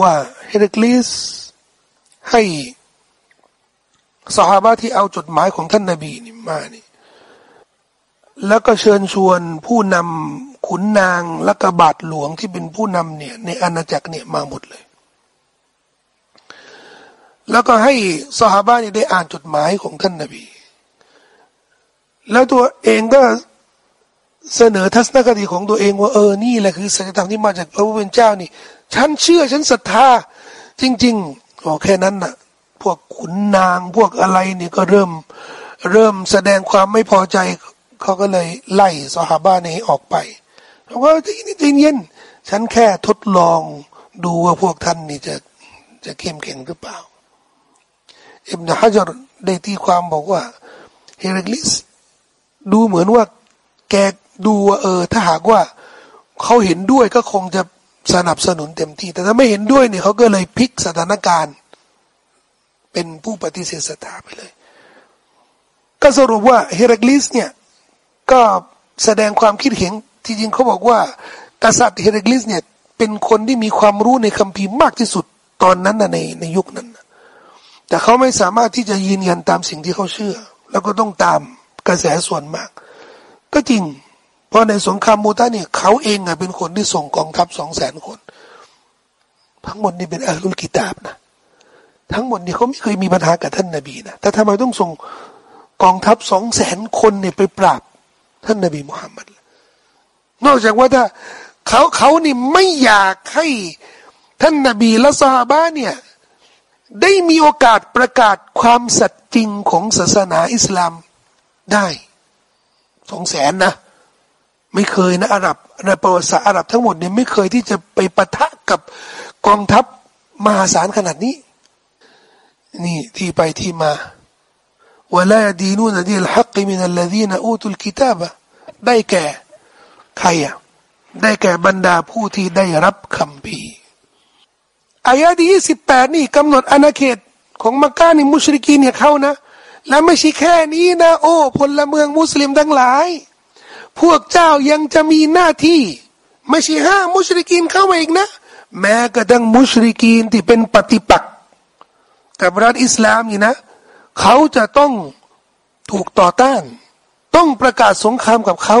ว่าเฮเรคลิสให้สหายที่เอาจดหมายของท่านนาบีนี่มานี่ แล้วก็เชิญชวนผู้นำขุนนางและกบาทหลวงที่เป็นผู้นำเนี่ยในอาณาจักรเนี่ยมาหมดเลย แล้วก็ให้สหายนี่ได้อ่านจดหมายของท่านนาบี แล้วตัวเองก็เสนอทัศนคติของตัวเองว่าเออนี่แหละคือสัจธรรมที่มาจากพระผู้เป็นเจ้านี่ ฉันเชื่อฉันศรัทธา จริงๆโอแค่นั้นน่ะ พวกขุนนางพวกอะไรเนี่ยก็เริ่มเริ่มแสดงความไม่พอใจ เขาก็เลยไล่สหาบ้านนี้ออกไปเพราะว่าที่นี่ใจเย็นฉันแค่ทดลองดูว่าพวกท่านนี่จะจะเข้มแข็งหรือเปล่าอิบนาฮะจรได้ตีความบอกว่าเฮเรกลิสดูเหมือนว่าแกดูว่าเออ ถ้าหากว่าเขาเห็นด้วยก็คงจะสนับสนุนเต็มที่ แต่ถ้าไม่เห็นด้วยเนี่ยเขาก็เลยพลิกสถานการณ์ เป็นผู้ปฏิเสธศรัทธาไปเลย ก็สรุปว่าเฮรักลิสเนี่ย ก็แสดงความคิดเห็นที่จริงเขาบอกว่า กษัตริย์เฮรักลิสเนี่ยเป็นคนที่มีความรู้ในคัมภีร์มากที่สุดตอนนั้นนะในในยุคนั้น แต่เขาไม่สามารถที่จะยืนยันตามสิ่งที่เขาเชื่อ แล้วก็ต้องตามกระแสส่วนมาก ก็จริง เพราะในสงครามมูตาเนี่ยเขาเองอะเป็นคนที่ส่งกองทัพสองแสนคน ทั้งหมดนี่เป็นอัลลุลกิตาบนะทั้งหมดนี่เขาไม่เคยมีปัญหากับท่านนาบีนะแต่ทำไมต้องส่งกองทัพสองแสนคนเนี่ยไปปราบ ท่านนบีมุฮัมมัดนอกจากว่าถ้าเขาเขานี่ไม่อยากให้ท่านนบีและซาฮาบะเนี่ยได้มีโอกาสประกาศความสัตย์จริงของศาสนาอิสลามได้สองแสนนะ ไม่เคยนะอาหรับในประวัติศาสตร์อาหรับทั้งหมดเนี่ยไม่เคยที่จะไปปะทะกับกองทัพมหาศาลขนาดนี้ นี่ที่ไปที่มา ว่าลาดีนูนดีลฮักมินัลลดีนอูตุลกิตาบะได้แก่ใครอะได้แก่บรรดาผู้ที่ได้รับคำพีอายะที่ยี่สิบแปดนี่กำหนดอาณาเขตของมักกะนี่มุชริกีเนี่ยเข้านะ และไม่ใช่แค่นี้นะ โอ้พลเมืองมุสลิมทั้งหลาย พวกเจ้ายังจะมีหน้าที่ ไม่ใช่ห้ามุชริกีนเข้ามาอีกนะ แม้กระทั่งมุชริกีนที่เป็นปฏิปักษ์กับรัฐอิสลามนี่นะ เขาจะต้องถูกต่อต้าน ต้องประกาศสงครามกับเขา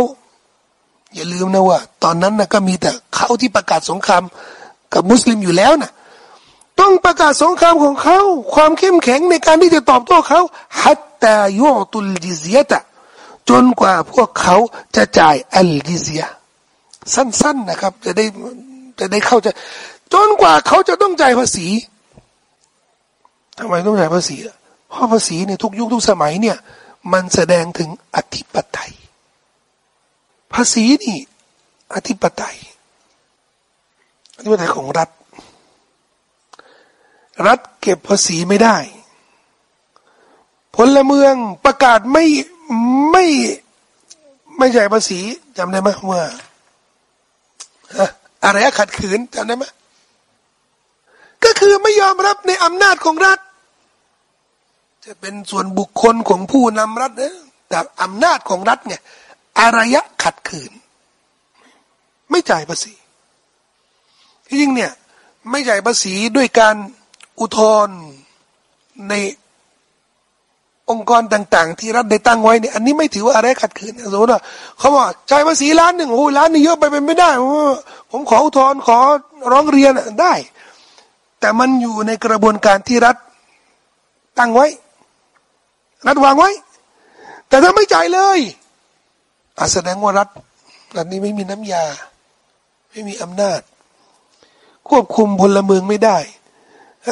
อย่าลืมนะว่า ตอนนั้นนะก็มีแต่เขาที่ประกาศสงครามกับมุสลิมอยู่แล้วนะต้องประกาศสงครามของเขา ความเข้มแข็งในการที่จะตอบโต้เขาฮัตตายุตุลจิเซียตะจนกว่าพวกเขาจะจ่ายอัลจิเซีย สั้น ๆนะครับ จะได้จะได้เข้าใจจนกว่าเขาจะต้องจ่ายภาษีทำไมต้องจ่ายภาษี เพราะภาษีในทุกยุคทุกสมัยเนี่ย มันแสดงถึงอธิปไตย ภาษีนี่ อธิปไตย อธิปไตยของรัฐ รัฐเก็บภาษีไม่ได้ พลเมืองประกาศไม่ไม่ไม่จ่ายภาษีจำได้ไหมว่าอะไรขัดขืนจำได้ไหมก็คือไม่ยอมรับในอำนาจของรัฐ จะเป็นส่วนบุคคลของผู้นำรัฐนะแต่อำนาจของรัฐเนี่ยอารยะขัดขืน ไม่จ่ายภาษีที่จริงเนี่ยไม่จ่ายภาษีด้วยการอุทธรณ์ในองค์กรต่าง ๆ ที่รัฐได้ตั้งไว้เนี่ยอันนี้ไม่ถือว่าอะไรขัดขืนสมมติว่าเขาบอกจ่ายภาษีล้านหนึ่งโอ้ล้านนี่เยอะไปเป็นไม่ได้ ผมขออุทธรณ์ขอร้องเรียนได้ แต่มันอยู่ในกระบวนการที่รัฐตั้งไว้ รัฐวางไว้ แต่ถ้าไม่จ่ายเลยอาแสดงว่ารัฐรัฐนี้ไม่มีน้ำยา ไม่มีอำนาจ ควบคุมพลเมืองไม่ได้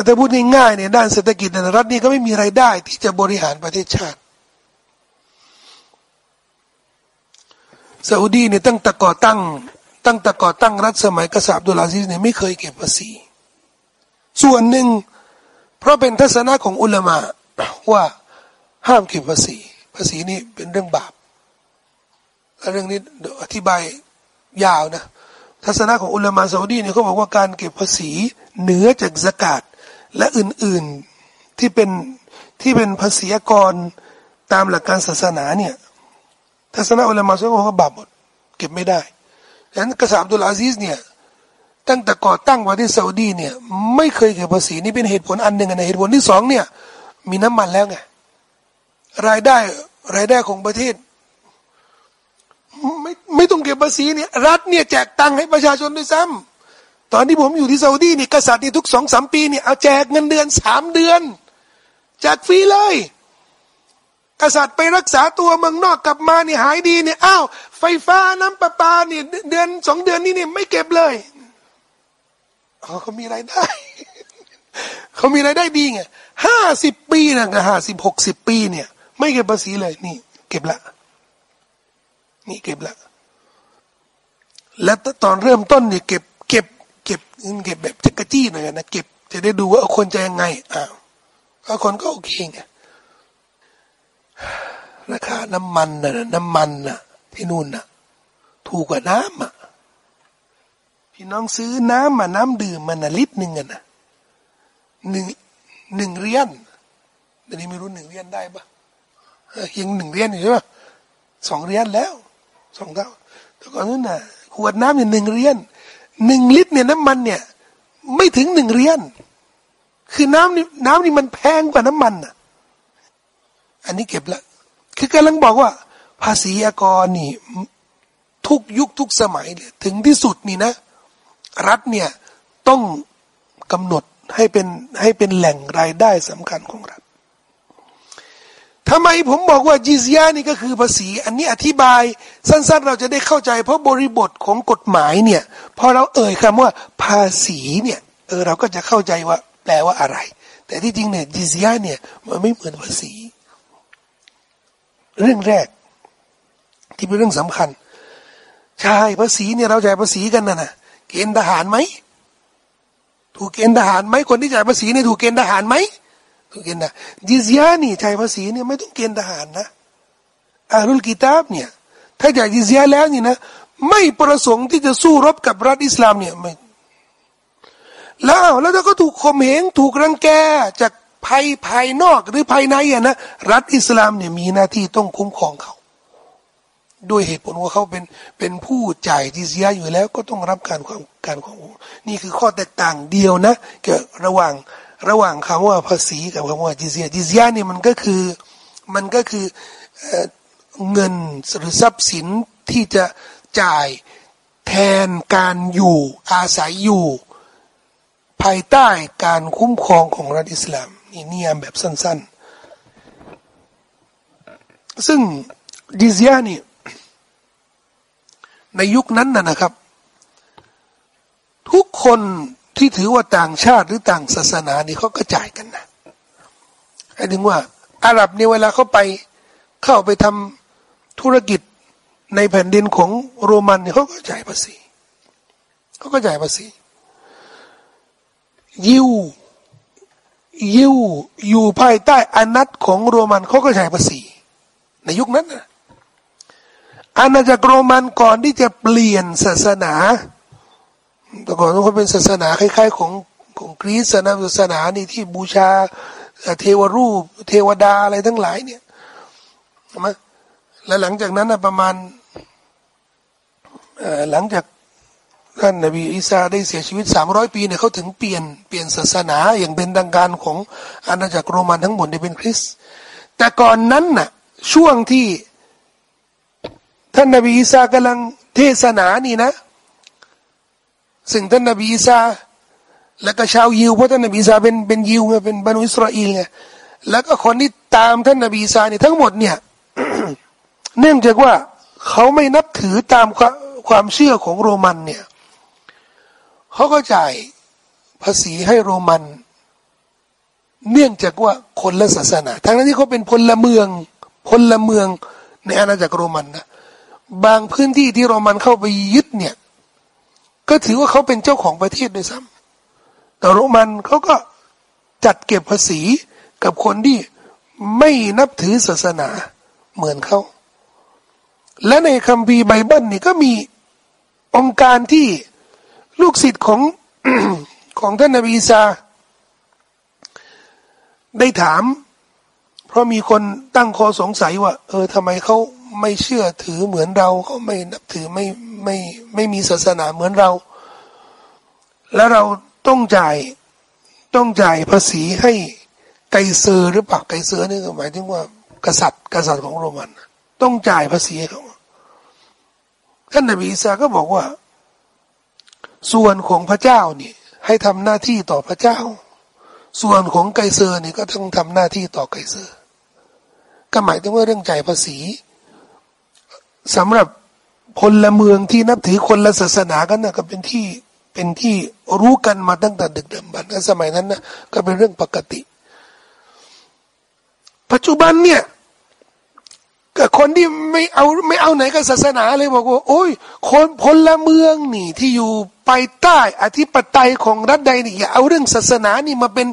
ถ้าพูดง่ายๆเนี่ยด้านเศรษฐกิจในรัฐนี้ก็ไม่มีไรายได้ ที่จะบริหารประเทศชาติซาอุดีเนี่ยตั้งแต่ก่อตั้ง ตั้งแต่ก่อตั้งรัฐสมัยกษัตริย์ดุลาซิสเนี่ยไม่เคยเก็บภาษี ส่วนหนึ่ง เพราะเป็นทัศนะของอุลามะว่า ห้ามเก็บภาษี ภาษีนี่เป็นเรื่องบาปและเรื่องนี้อธิบายยาวนะทัศนะของอุลามะซาอุดีเนี่ยเขาบอกว่าการเก็บภาษีเหนือจากสกาดและอื่นๆที่เป็นที่เป็นภาษีกรตามหลักการศาสนาเนี่ยทัศนะอุลามะซาอุดีเขาบาปหมดเก็บไม่ได้ดังนั้นกษัตริย์อับดุลอาซิสเนี่ยตั้งแต่ก่อตั้งประเทศซาอุดีเนี่ยไม่เคยเก็บภาษีนี่เป็นเหตุผลอันหนึ่งนะเหตุผลที่สองเนี่ยมีน้ำมันแล้วไง รายได้รายได้ของประเทศ ไม่ไม่ต้องเก็บภาษีเนี่ย รัฐเนี่ยแจกตังค์ให้ประชาชนด้วยซ้ำตอนที่ผมอยู่ที่ซาอุดีนี่กษัตริย์นี่ทุกสองสามปีเนี่ยเอาแจกเงินเดือนสามเดือนแจกฟรีเลย กษัตริย์ไปรักษาตัวเมืองนอกกลับมาเนี่ยหายดีเนี่ยอ้าวไฟฟ้าน้ำประปาเนี่ยเดือนสองเดือนนี้เนี่ยไม่เก็บเลยเขามีรายได้เขามีรายได้ดีไงห้าสิบปีนะห้าสิบหกสิบปีเนี่ย ไม่เก็บภาษีเลยนี่ เก็บละ นี่เก็บละ และตอนเริ่มต้นเนี่ยเก็บ เก็บ เก็บเก็บแบบจักรจี้หน่อยนะเก็บจะได้ดูว่าคนจะยังไงอ้าวก็คนก็โอเคไงราคาน้ำมันนะน้ำมันนะที่นู่นนะถูกกว่าน้ำอะพี่น้องซื้อน้ำมาน้ำดื่มมันนะลิตรหนึ่งอะนะหนึ่งหนึ่งเรียนเดี๋ยวนี้ไม่รู้หนึ่งเรียนได้ปะ ยังหนึ่งเรียนใช่ปะสองเรียนแล้วสองเท่าแต่ก่อนนั้นน่ะขวดน้ำเนี่ยหนึ่งเรียนหนึ่งลิตรเนี่ยน้ำมันเนี่ย ไม่ถึงหนึ่งเรียนคือน้ำนี่น้ำนี่มันแพงกว่าน้ำมันอะ อันนี้เก็บละ คือกำลังบอกว่า ภาษีอากรนี่ ทุกยุคทุกสมัยเลยถึงที่สุดนี่นะ รัฐเนี่ยต้องกำหนดให้เป็นให้เป็นแหล่งรายได้สำคัญของรัฐ ทำไมผมบอกว่าจิซยานี่ก็คือภาษี อันนี้อธิบายสั้นๆ เราจะได้เข้าใจ เพราะบริบทของกฎหมายเนี่ยพอเราเอ่ยคำว่าภาษีเนี่ยเออเราก็จะเข้าใจว่าแปลว่าอะไร แต่ที่จริงเนี่ยจิซยาเนี่ยมันไม่เหมือนภาษี เรื่องแรก ที่เป็นเรื่องสำคัญใช่ภาษีเนี่ยเราจ่ายภาษีกันนะนะเกณฑ์ทหารไหมถูกเกณฑ์ทหารไหมคนที่จ่ายภาษีเนี่ยถูกเกณฑ์ทหารไหม ต้อเกณฑ์ทหารจิซยานี่จ่ายภาษีเนี่ยไม่ต้องเกณฑ์ทหารนะอารุลกิตาบเนี่ย ถ้าจ่ายจิซยาแล้วนี่นะไม่ประสงค์ที่จะสู้รบกับรัฐอิสลามเนี่ยไม่แล้วแล้วถ้าก็ถูกข่มเหงถูกรังแกจากภัยภายนอกหรือภายในอะนะรัฐอิสลามเนี่ยมีหน้าที่ต้องคุ้มครองเขาด้วยเหตุผลว่าเขาเป็นเป็นผู้จ่ายจิเซียอยู่แล้วก็ต้องรับการความการของนี่คือข้อแตกต่างเดียวนะเกี่ยวระหว่าง ระหว่างคำว่าภาษีกับคำว่าจิเซียจิเซียนี่มันก็คือมันก็คือเงินหรือทรัพย์สินที่จะจ่ายแทนการอยู่อาศัยอยู่ ภายใต้การคุ้มครองของรัฐอิสลามนี่นิยามแบบสั้น ๆ ซึ่งดิซยนี่ในยุคนั้นนะนะครับ ทุกคน ที่ถือว่าต่างชาติหรือต่างศาสนานี่เขาก็จ่ายกันนะหมายถึงว่า อาหรับเนี่ยเวลาเขาไปเข้าไปทำธุรกิจในแผ่นดินของโรมันเนี่ยเขาก็จ่ายภาษีเขาก็จ่ายภาษี ยิวยิวอยู่ภายใต้อานัตของโรมันเขาก็จ่ายภาษี ในยุคนั้นนะอาณาจักรโรมันก่อนที่จะเปลี่ยนศาสนา แต่ก่อนเขาเป็นศาสนาคล้าย ๆ ของของกรีซนะศาสนานี่ที่บูชาเทวรูป เทวดาอะไรทั้งหลายเนี่ยใช่ไหมและหลังจากนั้นประมาณหลังจากท่านนบีอิสาได้เสียชีวิตสามร้อยปีเนี่ยเขาถึงเปลี่ยนเปลี่ยนศาสนาอย่างเป็นทางการของอาณาจักรโรมันทั้งหมดได้เป็นคริสต์แต่ก่อนนั้นน่ะช่วงที่ท่านนบีอิสากำลังเทศนานี่นะ ซึ่งท่านนบีอิสาแล้วก็ชาวยิวเพราะท่านนบีอิสาเป็นเป็นยิวไงเป็นบรรดอิสราเอลไงแล้วก็คนที่ตามท่านนบีอิสาเนี่ยทั้งหมดเนี่ยเนื่องจากว่าเขาไม่นับถือตามความความเชื่อของโรมันเนี่ยเขาก็จ่ายภาษีให้โรมัน เนื่องจากว่าคนละศาสนาทั้งนั้นที่เขาเป็นพลเมืองพลเมืองในอาณาจักรโรมันนะบางพื้นที่ที่โรมันเข้าไปยึดเนี่ย ก็ถือว่าเขาเป็นเจ้าของประเทศด้วยซ้ำแต่โรมันเขาก็จัดเก็บภาษีกับคนที่ไม่นับถือศาสนาเหมือนเขาและในคัมภีร์ไบเบิลนี่ก็มีองค์การที่ลูกศิษย์ของของท่านนบีซา ได้ถาม เพราะมีคนตั้งข้อสงสัยว่า เออทำไมเขา ไม่เชื่อถือเหมือนเราเขาไม่นับถือไม่ไม่ไม่มีศาสนาเหมือนเรา แล้วเราต้องจ่ายต้องจ่ายภาษีให้ไกเซอร์หรือเปล่าไกเซอร์นี่หมายถึงว่ากษัตริย์กษัตริย์ของโรมัน ต้องจ่ายภาษีเขาท่านนบีอีสาก็บอกว่า ส่วนของพระเจ้านี่ให้ทำหน้าที่ต่อพระเจ้า ส่วนของไกเซอร์นี่ก็ต้องทำหน้าที่ต่อไกเซอร์ ก็หมายถึงว่าเรื่องจ่ายภาษี สำหรับพลเมืองที่นับถือคนละศาสนากันนะก็เป็นที่เป็นที่รู้กันมาตั้งแต่ดึกดำบรรพ์สมัยนั้นนะก็เป็นเรื่องปกติ ปัจจุบันเนี่ยกับคนที่ไม่เอาไม่เอาไหนกับศาสนาเลยบอกว่าโอ้ย คนพลเมืองนี่ที่อยู่ไปใต้อธิปไตยของรัฐใดนี่อย่าเอาเรื่องศาสนานี่มาเป็น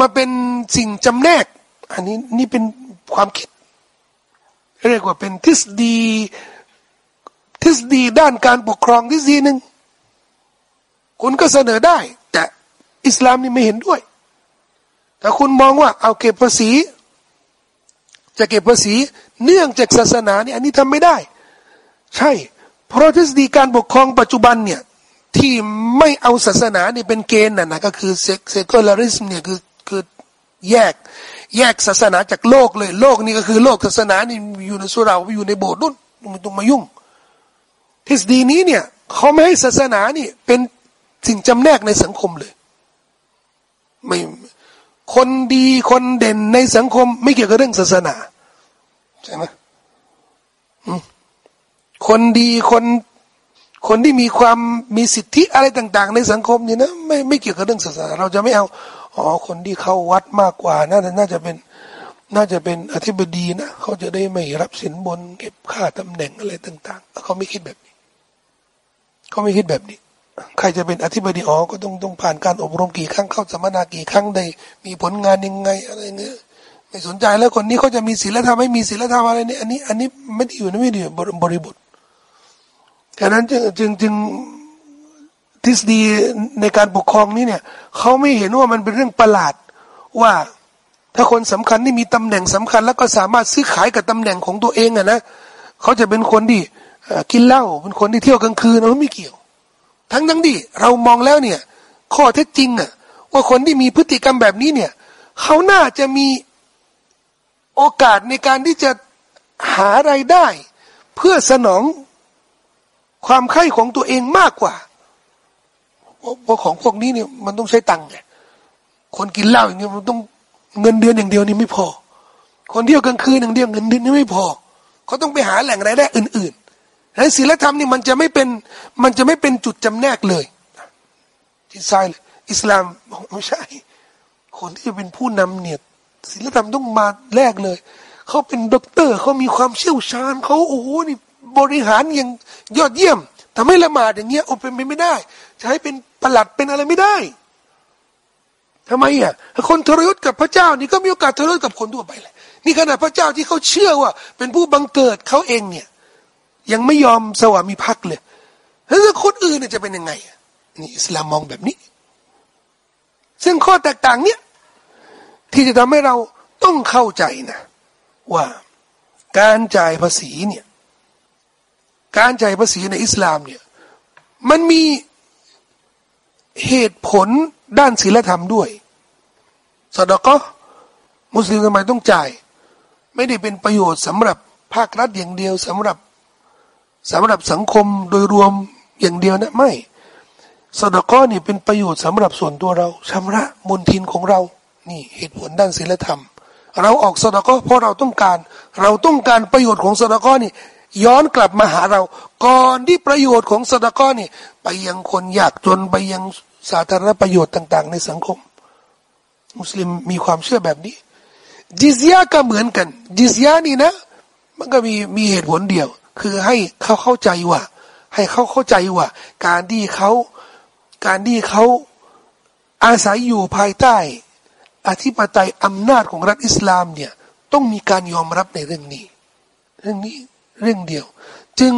มาเป็นสิ่งจำแนก อันนี้นี่เป็นความคิด เรียกว่าเป็นทฤษฎี ทฤษฎีด้านการปกครองทฤษฎีหนึ่งคุณก็เสนอได้ แต่อิสลามนี่ไม่เห็นด้วย แต่คุณมองว่าเอาเก็บภาษี จะเก็บภาษี เนื่องจากศาสนาเนี่ยอันนี้ทำไม่ได้ ใช่ เพราะทฤษฎีการปกครองปัจจุบันเนี่ยที่ไม่เอาศาสนาเนี่ยเป็นเกณฑ์น่ะนะก็คือ sec secularism เนี่ยคือคือแยก แยกศาสนาจากโลกเลย โลกนี่ก็คือโลกศาสนานี่อยู่ในสุเหร่าอยู่ในโบสถ์นู่นไม่ต้องมายุ่ง ทฤษฎีนี้เนี่ยเขาไม่ให้ศาสนานี่เป็นสิ่งจำแนกในสังคมเลย ไม่คนดีคนเด่นในสังคม ไม่เกี่ยวกับเรื่องศาสนาใช่ไหมคนดีคนคนที่มีความมีสิทธิอะไรต่าง ๆ ในสังคมนี่นะไม่ไม่เกี่ยวกับเรื่องศาสนา เราจะไม่เอา อ๋อคนที่เข้าวัดมากกว่าน่าจะน่าจะเป็นน่าจะเป็นอธิบดีนะเขาจะได้ไม่รับสินบน เก็บค่าตำแหน่งอะไรต่าง ๆ เขาไม่คิดแบบนี้ เขาไม่คิดแบบนี้ ใครจะเป็นอธิบดีอ๋อก็ต้องต้องผ่านการอบรมกี่ครั้งเข้าสัมมนากี่ครั้งได้ มีผลงานยังไงอะไรเงี้ยไม่สนใจแล้วคนนี้เขาจะมีศีลธรรมไม่มีศีลธรรมอะไรเนี่ยอันนี้ อันนี้ไม่ได้อยู่ไม่ได้อยู่บริบทดังนั้นจึงจึงจึง ทฤษฎีในการปกครองนี้เนี่ยเขาไม่เห็นว่ามันเป็นเรื่องประหลาดว่าถ้าคนสำคัญที่มีตำแหน่งสำคัญ แล้วก็สามารถซื้อขายกับตำแหน่งของตัวเองอะนะเขาจะเป็นคนที่กินเหล้าเป็นคนที่เที่ยวกลางคืนเราไม่เกี่ยว ทั้งทั้งที่เรามองแล้วเนี่ย ข้อเท็จจริงอะว่าคนที่มีพฤติกรรมแบบนี้เนี่ยเขาน่าจะมีโอกาสในการที่จะหาไรายได้ เพื่อสนองความใคร่ของตัวเองมากกว่า เพราะของพวกนี้เนี่ยมันต้องใช้ตังค์ไงคนกินเหล้าอย่างเงี้ยมันต้องเงินเดือนอย่างเดียวนี่ไม่พอ คนเที่ยวกลางคืนอย่างเดียวเงินเดือนนี่ไม่พอ เขาต้องไปหาแหล่งรายได้อื่นๆและศีลธรรมนี่มันจะไม่เป็นมันจะไม่เป็นจุดจำแนกเลยที่ทรายอิสลามไม่ใช่ คนที่จะเป็นผู้นำเนี่ยศีลธรรมต้องมาแรกเลย เขาเป็นด็อกเตอร์เขามีความเชี่ยวชาญเขาโอ้โหนี่บริหารอย่างยอดเยี่ยมทำให้ละหมาดอย่างเงี้ยโอเป็นไปไม่ได้ จะให้เป็นประหลัดเป็นอะไรไม่ได้ทำไมอะคนทรยศกับพระเจ้านี่ก็มีโอกาสทรยศกับคนทั่วไปเลยนี่ขนาดพระเจ้าที่เขาเชื่อว่า เป็นผู้บังเกิดเขาเองเนี่ย ยังไม่ยอมสวามีพักเลยแล้วคนอื่นจะเป็นยังไงนี่อิสลามมองแบบนี้ ซึ่งข้อแตกต่างเนี่ยที่จะทำให้เราต้องเข้าใจนะ ว่าการจ่ายภาษีเนี่ย การจ่ายภาษีในอิสลามเนี่ย มันมี เหตุผลด้านศีลธรรมด้วยสดก็มุสลิมทำไมต้องจ่าย ไม่ได้เป็นประโยชน์สำหรับภาครัฐอย่างเดียวสำหรับสำหรับสังคมโดยรวมอย่างเดียวนะไม่สดก็นี่เป็นประโยชน์สำหรับส่วนตัวเราชำระมลทินของเรา นี่เหตุผลด้านศีลธรรม เราออกสดก็เพราะเราต้องการ เราต้องการประโยชน์ของสดก็นี่ ย้อนกลับมาหาเรา ก่อนที่ประโยชน์ของสดก็นี่ ไปยังคนยากจนไปยังสาธารณประโยชน์ต่าง ๆ ในสังคม มุสลิมมีความเชื่อแบบนี้จิซยาก็เหมือนกันจิซยานี่นะ มันก็มีมีเหตุผลเดียว คือให้เขาเข้าใจว่า ให้เขาเข้าใจว่า การที่เขาการที่เขาอาศัยอยู่ภายใต้ อธิปไตยอำนาจของรัฐอิสลามเนี่ย ต้องมีการยอมรับในเรื่องนี้ เรื่องนี้ เรื่องเดียว จึง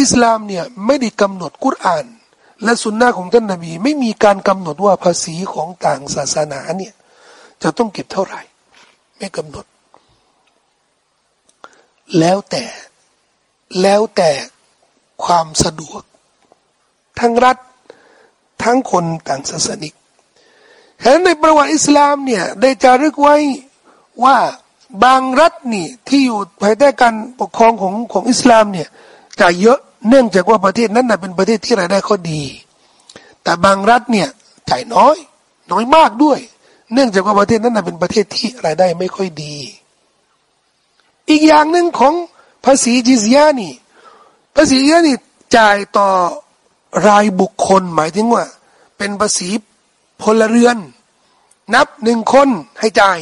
อิสลามเนี่ยไม่ได้กำหนดกุรอาน และสุนนะของท่านนบี ไม่มีการกำหนดว่าภาษีของต่างศาสนาเนี่ยจะต้องเก็บเท่าไหร่ ไม่กำหนด แล้วแต่แล้วแต่ความสะดวก ทั้งรัฐทั้งคนต่างศาสนิกฉะนั้นในประวัติอิสลามเนี่ยได้จารึกไว้ว่า บางรัฐนี่ที่อยู่ภายใต้การปกครองของของอิสลามเนี่ยจ่ายเยอะเนื่องจากว่าประเทศนั้นนะเป็นประเทศที่รายได้เขาดี แต่บางรัฐเนี่ยจ่ายน้อย น้อยมากด้วย เนื่องจากว่าประเทศนั้นนะเป็นประเทศที่รายได้ไม่ค่อยดี อีกอย่างหนึ่งของภาษีจิซยานี่ภาษีจิซยานี่จ่ายต่อรายบุคคลหมายถึงว่า เป็นภาษีพลเรือน นับหนึ่งคนให้จ่าย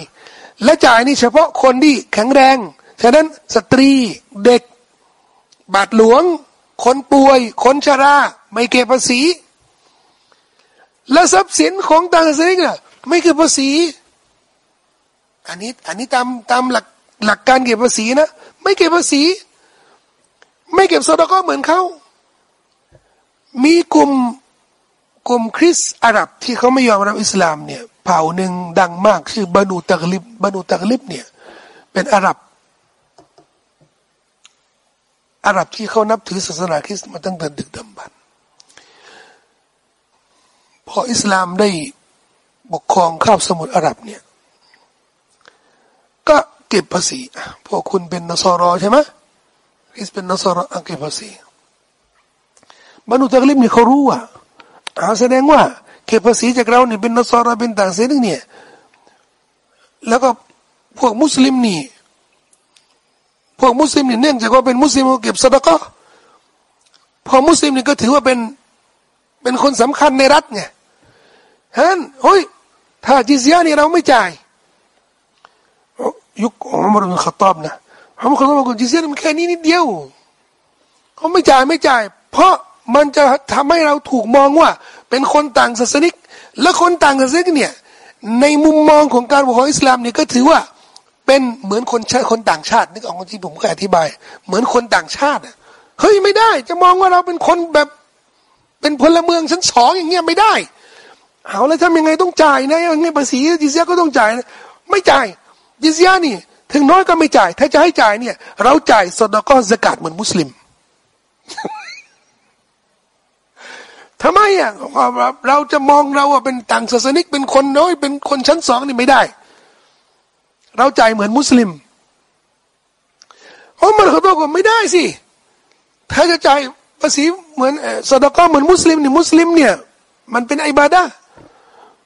และจ่ายนี่เฉพาะคนที่แข็งแรง ฉะนั้นสตรีเด็ก บาทหลวง คนป่วย คนชรา ไม่เก็บภาษี และทรัพย์สินของต่างศาสนาไม่เก็บภาษี อันนี้อันนี้ตามตามหลักหลักการเก็บภาษีนะ ไม่เก็บภาษี ไม่เก็บสดาก็เหมือนเขา มีกลุ่ม กลุ่มคริสอาหรับที่เขาไม่ยอมรับอิสลามเนี่ยเผ่าหนึ่งดังมากชื่อบานูตักลิบบานูตักลิบเนี่ยเป็นอาหรับอาหรับที่เขานับถือศาสนาคริสต์มาตั้งแต่ดึกดำบรรพออิสลามได้ปกครองข้าวสมุทรอาหรับเนี่ย ก็เก็บภาษีพวกคุณเป็นนสรอใช่ไหมคริสเป็นนสรอเก็บภาษีบรรดุตักลิมนี่เขารู้อะ เอาแสดงว่าเก็บภาษีจากเราเนี่ยเป็นนสรอเป็นต่างเสนึงเนี่ย แล้วก็พวกมุสลิมนี่ พวกมุสลิมเนี่ยเนื่องจากว่าเป็นมุสลิมเก็บสตะก็พอมุสลิมนี่ก็ถือว่าเป็นเป็นคนสำคัญในรัฐไงฮะเฮ้ยถ้าจิซยนี่เราไม่จ่าย ยุคอุมรบินขัตอบนะอุมารขัตตอบบอกจิซยมันแค่นี้นิดเดียวเขาไม่จ่ายไม่จ่าย เพราะ มันจะทำให้เราถูกมองว่า เป็นคนต่างศาสนิก และคนต่างศาสนิกเนี่ยในมุมมองของการปกครองอิสลามเนี่ยก็ถือว่าเป็นเหมือนคนชาคนต่างชาตินึกออกที่ผมเคยอธิบาย เหมือนคนต่างชาติเฮ้ยไม่ได้ จะมองว่าเราเป็นคนแบบเป็นพลเมืองชั้นสองอย่างเงี้ยไม่ได้ เอาแล้วทำยังไงต้องจ่ายนะยังไงภาษีจิเซียก็ต้องจ่ายนะไม่จ่ายจิเซียนี่ ถึงน้อยก็ไม่จ่าย ถ้าจะให้จ่ายเนี่ย เราจ่ายสดก็สกาดเหมือนมุสลิม ทำไมอะเราจะมองเราว่าเป็นต่างศาสนิกเป็นคนน้อย เป็นคนชั้นสองนี่ไม่ได้ เราจ่ายเหมือนมุสลิมโอ้มันเขาบอกว่าไม่ได้สิถ้าจะจ่ายภาษีเหมือนสดก็เหมือนมุสลิมนี่มุสลิมเนี่ย มันเป็นอิบาดะ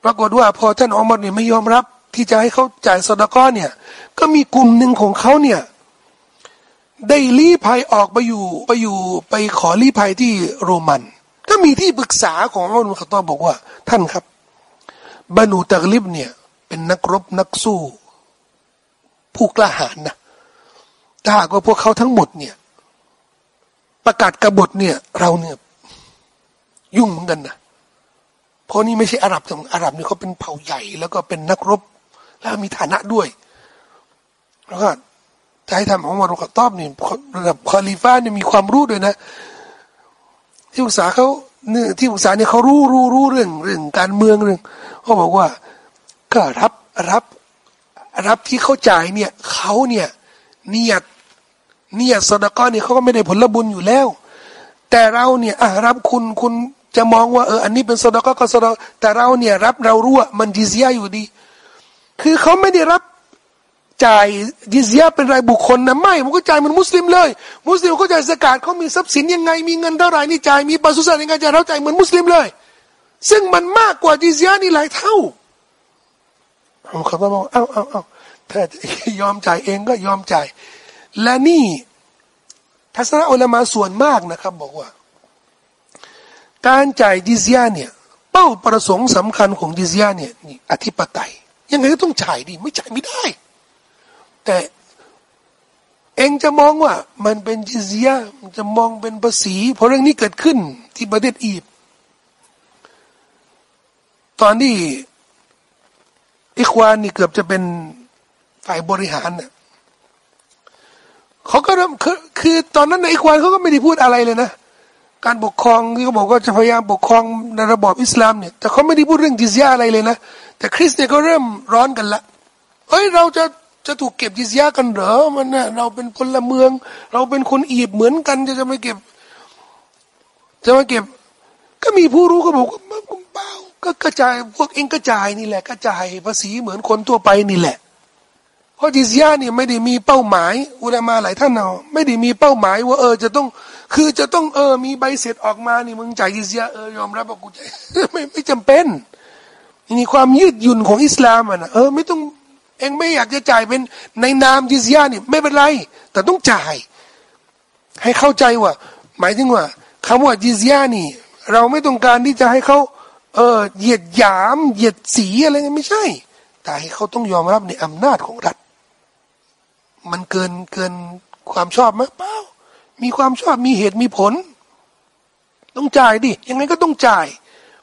ปรากฏว่าพอท่านอัมมัดเนี่ยไม่ยอมรับ ที่จะให้เขาจ่ายสดก็เนี่ย ก็มีกลุ่มหนึ่งของเขาเนี่ยได้ลี้ภัยออกไปอยู่ไปอยู่ไปขอลี้ภัยที่โรมัน ก็มีที่ปรึกษาของอัลลอฮฺขตอบอกว่า ท่านครับบานูตักลิบเนี่ย เป็นนักรบนักสู้ ผู้กล้าหาญนะถ้าหากว่าพวกเขาทั้งหมดเนี่ย ประกาศกบฏเนี่ย เราเนี่ยยุ่งเหมือนกันนะเพราะนี่ไม่ใช่อาหรับแต่อาหรับเนี่ยเขาเป็นเผ่าใหญ่ แล้วก็เป็นนักรบ แล้วมีฐานะด้วย แล้วก็จะให้ทำของมารุกตอบนี่ระดับคอลีฟ้าเนี่ยมีความรู้ด้วยนะ ที่ปรึกษาเขาเนี่ยที่ปรึกษาเนี่ยเขารู้รู้รู้เรื่องเรื่องการเมืองเรื่องเขาบอกว่า ก็รับรับรับที่เขาจ่ายเนี่ยเขาเนี่ยเนียดเนียดสดก้อนเนี่ยเขาก็ไม่ได้ผลบุญอยู่แล้ว แต่เราเนี่ยอะรับคุณคุณจะมองว่าเอออันนี้เป็นสดก้ก็สดแต่เราเนี่ยรับเรารู้ว่ามันดิเซียอยู่ดี คือเขาไม่ได้รับ จ่ายดิเซียเป็นรายบุคคลนะไม่มันก็จ่ายมันมุสลิมเลย มุสลิมก็จ่ายสกาดเขามีทรัพย์สินยังไงมีเงินเท่าไหร่นี่จ่ายมีปศุสัตว์ยังไงจ่ายเราจ่ายเหมือนมุสลิมเลย ซึ่งมันมากกว่าดิเซียนี่หลายเท่าเขาก็บอกเอ้าเอ้าเอ้าถ้ายอมจ่ายเองก็ยอมจ่าย และนี่ทัศนะอุลามาส่วนมากนะครับ บอกว่า การจ่ายดิเซียเนี่ยเป้าประสงค์สำคัญของดิเซียเนี่ยอธิปไตยยังไงก็ต้องจ่ายดิไม่จ่ายไม่ได้ แต่เองจะมองว่า มันเป็นจิเซียมันจะมองเป็นภาษี เพราะเรื่องนี้เกิดขึ้นที่ประเทศอียิปต์ตอนที่อิควานนี่เกือบจะเป็นฝ่ายบริหารเนี่ยเขาก็เริ่มคือคือตอนนั้นในอิควานเขาก็ไม่ได้พูดอะไรเลยนะการปกครองที่เขาบอกว่าจะพยายามปกครองในระบอบอิสลามเนี่ยแต่เขาไม่ได้พูดเรื่องจิเซียอะไรเลยนะแต่คริสเนี่ยก็เริ่มร้อนกันละเฮ้ยเราจะ จะถูกเก็บจิซยากันเหรอมันเนี่ยเราเป็นพลเมือง เราเป็นคนอีบเหมือนกัน จะจะไม่เก็บ จะมาเก็บ ก็มีผู้รู้ก็บอกว่าเปล่าก็กระจายพวกเองกระจายนี่แหละ กระจายภาษีเหมือนคนทั่วไปนี่แหละ เพราะจิซยานี่ยไม่ได้มีเป้าหมาย อุลามาหลายท่านเนาะไม่ได้มีเป้าหมายว่าเออจะต้อง คือจะต้องเออ มีใบเสร็จออกมานี่มึงจ่ายจิซยาเออยอมรับว่ากูจ่ายไม่ไม่จำเป็นนี่ความยืดหยุ่นของอิสลามอะนะเออไม่ต้อง เองไม่อยากจะจ่ายเป็นในนามจิซยานี่ไม่เป็นไร แต่ต้องจ่าย ให้เข้าใจว่า หมายถึงว่าคำว่าจิซยานี่ เราไม่ต้องการที่จะให้เขาเออเหยียดหยาม เหยียดสีอะไรไม่ใช่ แต่ให้เขาต้องยอมรับในอำนาจของรัฐ มันเกินเกินความชอบไหมเปล่ามีความชอบมีเหตุมีผล ต้องจ่ายดิยังไงก็ต้องจ่าย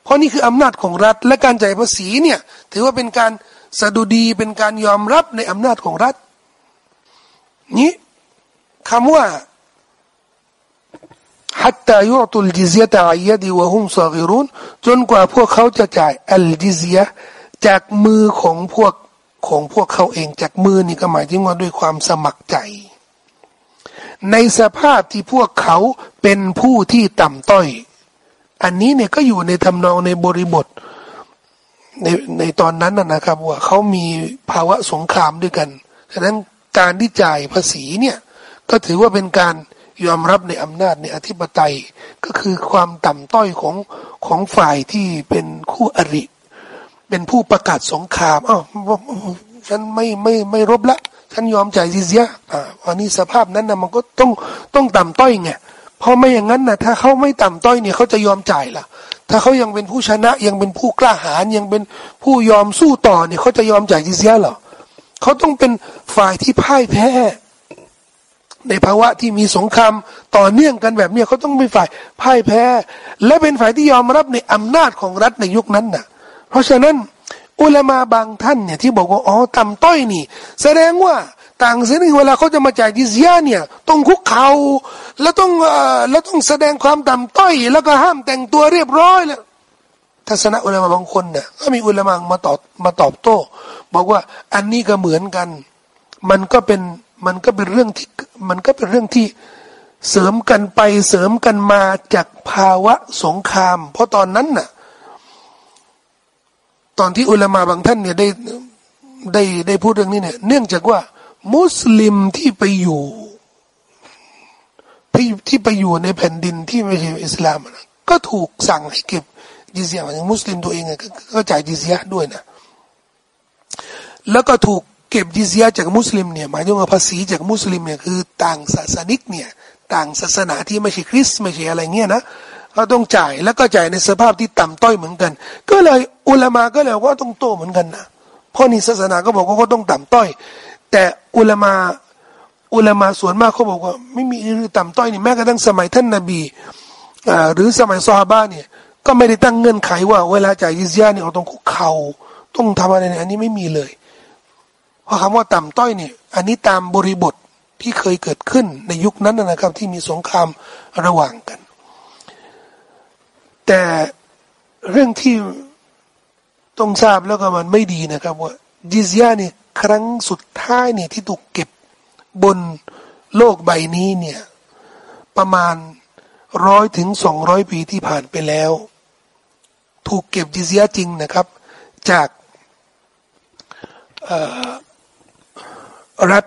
เพราะนี่คืออำนาจของรัฐและการจ่ายภาษีเนี่ย ถือว่าเป็นการ สดุดีเป็นการยอมรับในอำนาจของรัฐ นี้คำว่า حتى يعطوا الجزية عن يد وهم صاغرون จนกว่าพวกเขาจะจ่ายอัลจิเซียจากมือของพวกของพวกเขาเองจากมือนี่ก็หมายถึงว่าด้วยความสมัครใจ ในสภาพที่พวกเขาเป็นผู้ที่ต่ำต้อย อันนี้เนี่ยก็อยู่ในทำนองในบริบท ในในตอนนั้นนะครับ ว่าเขามีภาวะสงครามด้วยกันฉะนั้นการที่จ่ายภาษีเนี่ยก็ถือว่าเป็นการยอมรับในอำนาจในอธิปไตยก็คือความต่ำต้อยของของฝ่ายที่เป็นคู่อริ เป็นผู้ประกาศสงครามอ้าวฉันไม่ไม่ไม่รบละฉันยอมจ่ายจิเซียอ่าอันนี้สภาพนั้นนะมันก็ต้องต้องต่ำต้อยไง เพราะไม่อย่างนั้นนะถ้าเขาไม่ต่ำต้อยเนี่ยเขาจะยอมจ่ายล่ะ ถ้าเขายังเป็นผู้ชนะยังเป็นผู้กล้าหาญยังเป็นผู้ยอมสู้ต่อเนี่ยเขาจะยอมจ่ายจิเซียหรอเขาต้องเป็นฝ่ายที่พ่ายแพ้ ในภาวะที่มีสงครามต่อเนื่องกันแบบนี้เขาต้องเป็นฝ่ายพ่ายแพ้ และเป็นฝ่ายที่ยอมรับในอำนาจของรัฐในยุคนั้นน่ะ เพราะฉะนั้นอุลามาบางท่านเนี่ยที่บอกว่าอ๋อต่ำต้อยนี่ แสดงว่า ต่างเสียนี่เวลาเขาจะมาจ่ายดิเซียเนี่ย ต้องคุกเขา่าแล้วต้องเอ่อแล้วต้องแสดงความต่ำต้อย แล้วก็ห้ามแต่งตัวเรียบร้อยแล้วทัศนะอุลามะบางคนเนี่ยก็มีอุลามะมาตอบมาตอบโต้ บอกว่าอันนี้ก็เหมือนกัน มันก็เป็นมันก็เป็นเรื่องที่มันก็เป็นเรื่องที่เสริมกันไปเสริมกันมาจากภาวะสงคราม เพราะตอนนั้นน่ะตอนที่อุลามาบางท่านเนี่ยได้ได้ได้พูดเรื่องนี้เนี่ย เนื่องจากว่า มุสลิมที่ไปอยู่ที่ที่ไปอยู่ในแผ่นดินที่ไม่ใช่อิสลามนะก็ถูกสั่งให้เก็บจิเซียอย่างมุสลิมตัวเองก็จ่ายจิเซียด้วยนะแล้วก็ถูกเก็บจิเซียจากมุสลิมเนี่ยหมายถึงว่าภาษีจากมุสลิมเนี่ยคือต่างศาสนิกเนี่ยต่างศาสนาที่ไม่ใช่คริสต์ไม่ใช่อะไรเงี้ยนะก็ต้องจ่ายแล้วก็จ่ายในสภาพที่ต่ำต้อยเหมือนกัน ก็เลยอุลามาก็เลยว่าต้องโตเหมือนกันนะเพราะนี่ศาสนาก็บอกว่าเขาต้องต่ำต้อย แต่อุลามาอุลามาส่วนมากเขาบอกว่า ไม่มีหรอกต่ำต้อยนี่แม้กระทั่งสมัยท่านนบีอ่าหรือสมัยซอฮาบะเนี่ยก็ไม่ได้ตั้งเงื่อนไขว่า เวลาจ่ายยิซยาเนี่ยเราต้องคุกเข่าต้องทำอะไรเนี่ยอันนี้ไม่มีเลย เพราะคำว่าต่ำต้อยเนี่ยอันนี้ตามบริบทที่เคยเกิดขึ้นในยุคนั้นนะครับ ที่มีสงครามระหว่างกัน แต่เรื่องที่ต้องทราบแล้วก็มันไม่ดีนะครับว่าจิซยาเนี่ย ครั้งสุดท้ายเนี่ยที่ถูกเก็บบนโลกใบนี้เนี่ยประมาณร้อยถึงสองร้อยปีที่ผ่านไปแล้ว ถูกเก็บจิซยจริงนะครับ จากรัฐ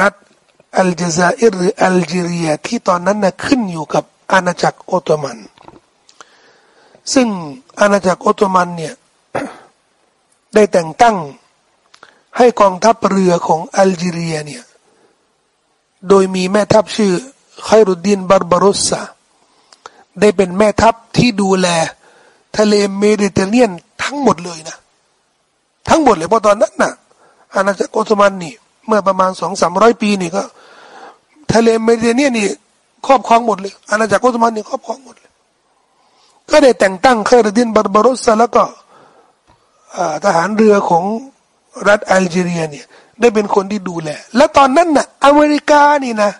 รัฐอัลจซาอิรหรืออัลจีเรียที่ตอนนั้นนะขึ้นอยู่กับอาณาจักรออตโตมัน ซึ่งอาณาจักรออตโตมันเนี่ยได้แต่งตั้ง ให้กองทัพเรือของอัลจีเรียเนี่ย โดยมีแม่ทัพชื่อไครุดดินบาร์บารุสซาได้เป็นแม่ทัพที่ดูแล ทะเลเมดิเตอร์เนียนทั้งหมดเลยนะ ทั้งหมดเลยเพราะตอนนั้นน่ะ อาณาจักรออตโตมันนี่ เมื่อประมาณสองสามร้อยปีนี่ก็ ทะเลเมดิเตอร์เนียนนี่ครอบครองหมดเลย อาณาจักรออตโตมันนี่ครอบครองหมดเลย ก็ได้แต่งตั้งไครุดดินบาร์บารุสซาแล้วก็ทหารเรือของ รัฐอัลจีเรียเนี่ยได้เป็นคนที่ดูแล และตอนนั้นน่ะอเมริกานี่นะ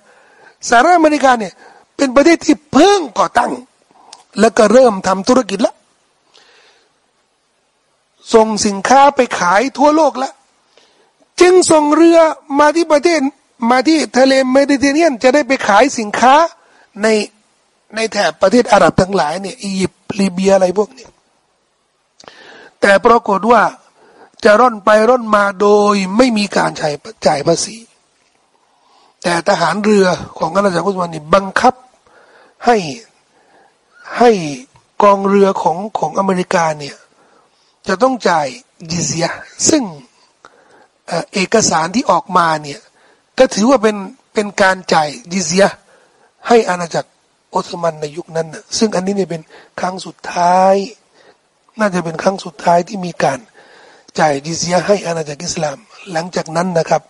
สหรัฐอเมริกาเนี่ยเป็นประเทศที่เพิ่งก่อตั้ง แล้วก็เริ่มทำธุรกิจแล้วส่งสินค้าไปขายทั่วโลกแล้วจึงส่งเรือมาที่ประเทศมาที่ทะเลเมดิเตอร์เนียน จะได้ไปขายสินค้าในในแถบประเทศอาหรับทั้งหลายเนี่ยอียิปต์ลีเบียอะไรพวกนี้แต่ปรากฏว่า จะร่อนไปร่อนมาโดยไม่มีการจ่ายจ่ายภาษี แต่ทหารเรือของอาณาจักรอุสมานนี่บังคับให้ให้กองเรือของของอเมริกาเนี่ยจะต้องจ่ายจิเซียซึ่งเอกสารที่ออกมาเนี่ยก็ถือว่าเป็นเป็นการจ่ายจิเซียให้อาณาจักรออตตมันในยุคนั้นนะซึ่งอันนี้เนี่ยเป็นครั้งสุดท้าย น่าจะเป็นครั้งสุดท้ายที่มีการ จ่ายดิเซียให้อาณาจักรอิสลาม หลังจากนั้นนะครับ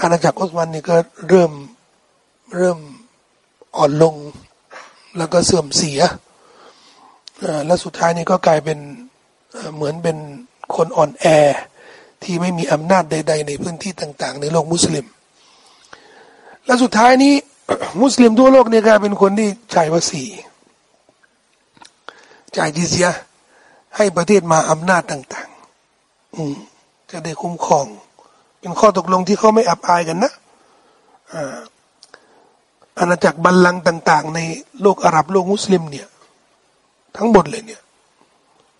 อาณาจักรอุสมานนี่ก็เริ่มเริ่มอ่อนลง แล้วก็เสื่อมเสียและสุดท้ายนี่ก็กลายเป็นเหมือนเป็นคนอ่อนแอ ที่ไม่มีอำนาจใด ๆ ในพื้นที่ต่าง ๆ ในโลกมุสลิม และสุดท้ายนี้มุสลิมทั่วโลกเนี่ยกลายเป็นคนที่จ่ายภาษีจ่ายดิเซีย ให้ประเทศมาอำนาจต่าง ๆ อืมจะได้คุ้มครอง เป็นข้อตกลงที่เขาไม่อับอายกันนะอาอาณาจักรบัลลังก์ต่าง ๆ ในโลกอาหรับโลกมุสลิมเนี่ย ทั้งหมดเลยเนี่ย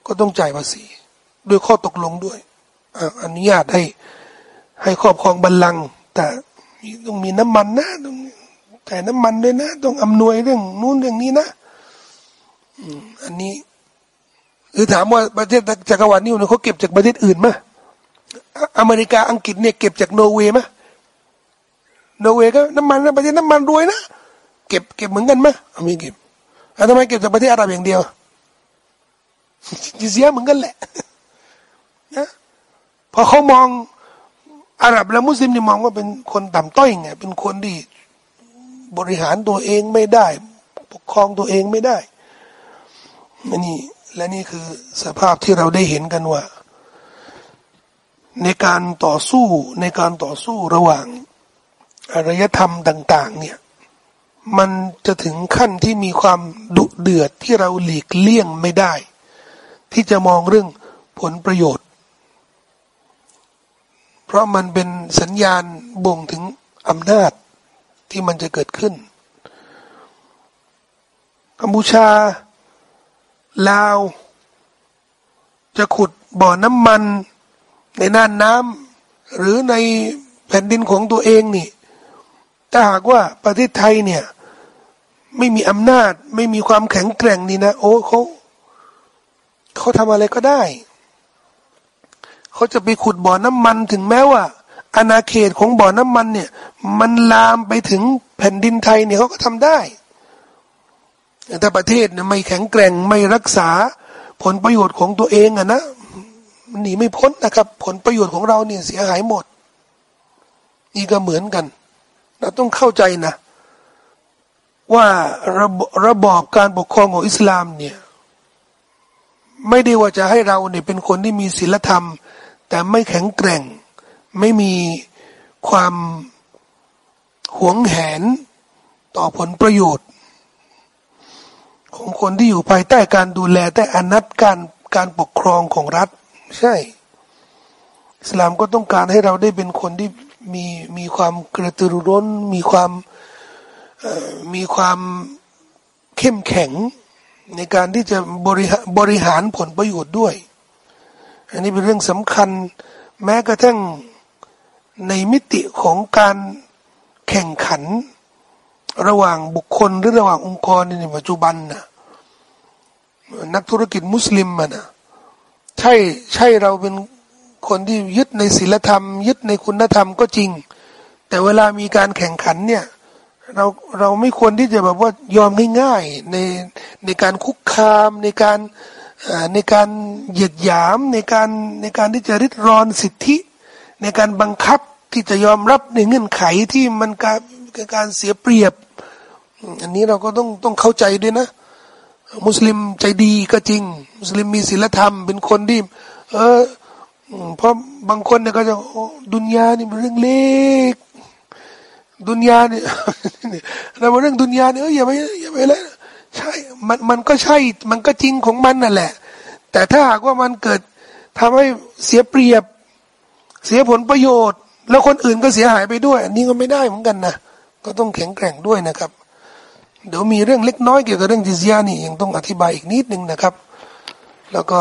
ก็ต้องจ่ายภาษีด้วยข้อตกลงด้วยอนุญาตให้ให้ครอบครองบัลลังก์แต่ต้องมีน้ำมันนะต้องจ่ายน้ำมันด้วยนะ ต้องอำนวยเรื่องนู้นเรื่องนี้นะอันนี้ หรือถามว่าประเทศจักรวรรดินี่เขาเก็บจากประเทศอื่นไหมอเมริกาอังกฤษเนี่ยเก็บจากโนเวย์ไหมโนเวย์ก็น้ำมันนะประเทศน้ำมันรวยนะเก็บเก็บเหมือนกันไหมไม่เก็บแล้วทำไมเก็บจากประเทศอาหรับอย่างเดียวจีเซียเหมือนกันแหละนะพอเขามองอาหรับและมุสลิมนี่มองว่าเป็นคนต่ำต้อยไงเป็นคนที่บริหารตัวเองไม่ได้ ปกครองตัวเองไม่ได้นี่ และนี่คือสภาพที่เราได้เห็นกันว่า ในการต่อสู้ในการต่อสู้ระหว่างอารยธรรมต่าง ๆ เนี่ย มันจะถึงขั้นที่มีความดุเดือดที่เราหลีกเลี่ยงไม่ได้ ที่จะมองเรื่องผลประโยชน์ เพราะมันเป็นสัญญาณบ่งถึงอำนาจที่มันจะเกิดขึ้นกัมพูชา ลาว จะขุดบ่อน้ำมัน ในน่านน้ำหรือในแผ่นดินของตัวเองนี่ถ้าหากว่าประเทศไทยเนี่ย ไม่มีอำนาจ ไม่มีความแข็งแกร่งนี่นะ โอ้เขาเขาทำอะไรก็ได้ เขาจะไปขุดบ่อน้ำมันถึงแม้ว่าอาณาเขตของบ่อน้ำมันเนี่ย มันลามไปถึงแผ่นดินไทยเนี่ยเขาก็ทำได้ แต่ประเทศเนี่ยไม่แข็งแกร่งไม่รักษาผลประโยชน์ของตัวเองอะนะหนีไม่พ้นนะครับ ผลประโยชน์ของเราเนี่ยเสียหายหมด นี่ก็เหมือนกัน เราต้องเข้าใจนะ ว่าระบระบอบการปกครองของอิสลามเนี่ย ไม่ได้ว่าจะให้เราเนี่ยเป็นคนที่มีศีลธรรม แต่ไม่แข็งแกร่ง ไม่มีความหวงแหนต่อผลประโยชน์ ของคนที่อยู่ภายใต้การดูแลแต่อนัตการการปกครองของรัฐ ใช่อิสลามก็ต้องการให้เราได้เป็นคนที่มีมีความกระตือรือร้น มีความมีความเข้มแข็งในการที่จะบริบริหารผลประโยชน์ด้วย อันนี้เป็นเรื่องสำคัญ แม้กระทั่งในมิติของการแข่งขัน ระหว่างบุคคลหรือระหว่างองค์กรในปัจจุบันนะนักธุรกิจมุสลิมมันนะใช่ใช่เราเป็นคนที่ยึดในศีลธรรม ยึดในคุณธรรมก็จริง แต่เวลามีการแข่งขันเนี่ยเราเราไม่ควรที่จะแบบว่ายอมง่ายๆในในการคุกคามในการในการเหยียดหยามในการในการที่จะริดรอนสิทธิ ในการบังคับที่จะยอมรับในเงื่อนไขที่มันการการเสียเปรียบ อันนี้เราก็ต้องต้องเข้าใจด้วยนะ มุสลิมใจดีก็จริง มุสลิมมีศีลธรรม เป็นคนที่เออเพราะบางคนเนี่ยก็จะดุนยานี่เป็นเรื่องเล็กดุนยาเนี่ยเราเรื่องดุนยาเนี่ยเอออย่าไปอย่าไปเลยใช่มันมันก็ใช่มันก็จริงของมันนั่นแหละ แต่ถ้าหากว่ามันเกิดทำให้เสียเปรียบ เสียผลประโยชน์ แล้วคนอื่นก็เสียหายไปด้วย อันนี้ก็ไม่ได้เหมือนกันนะก็ต้องแข็งแกร่งด้วยนะครับ เดี๋ยวมีเรื่องเล็กน้อยเกี่ยวกับเรื่องจิซยานี่ยังต้องอธิบายอีกนิดนึงนะครับ แล้วก็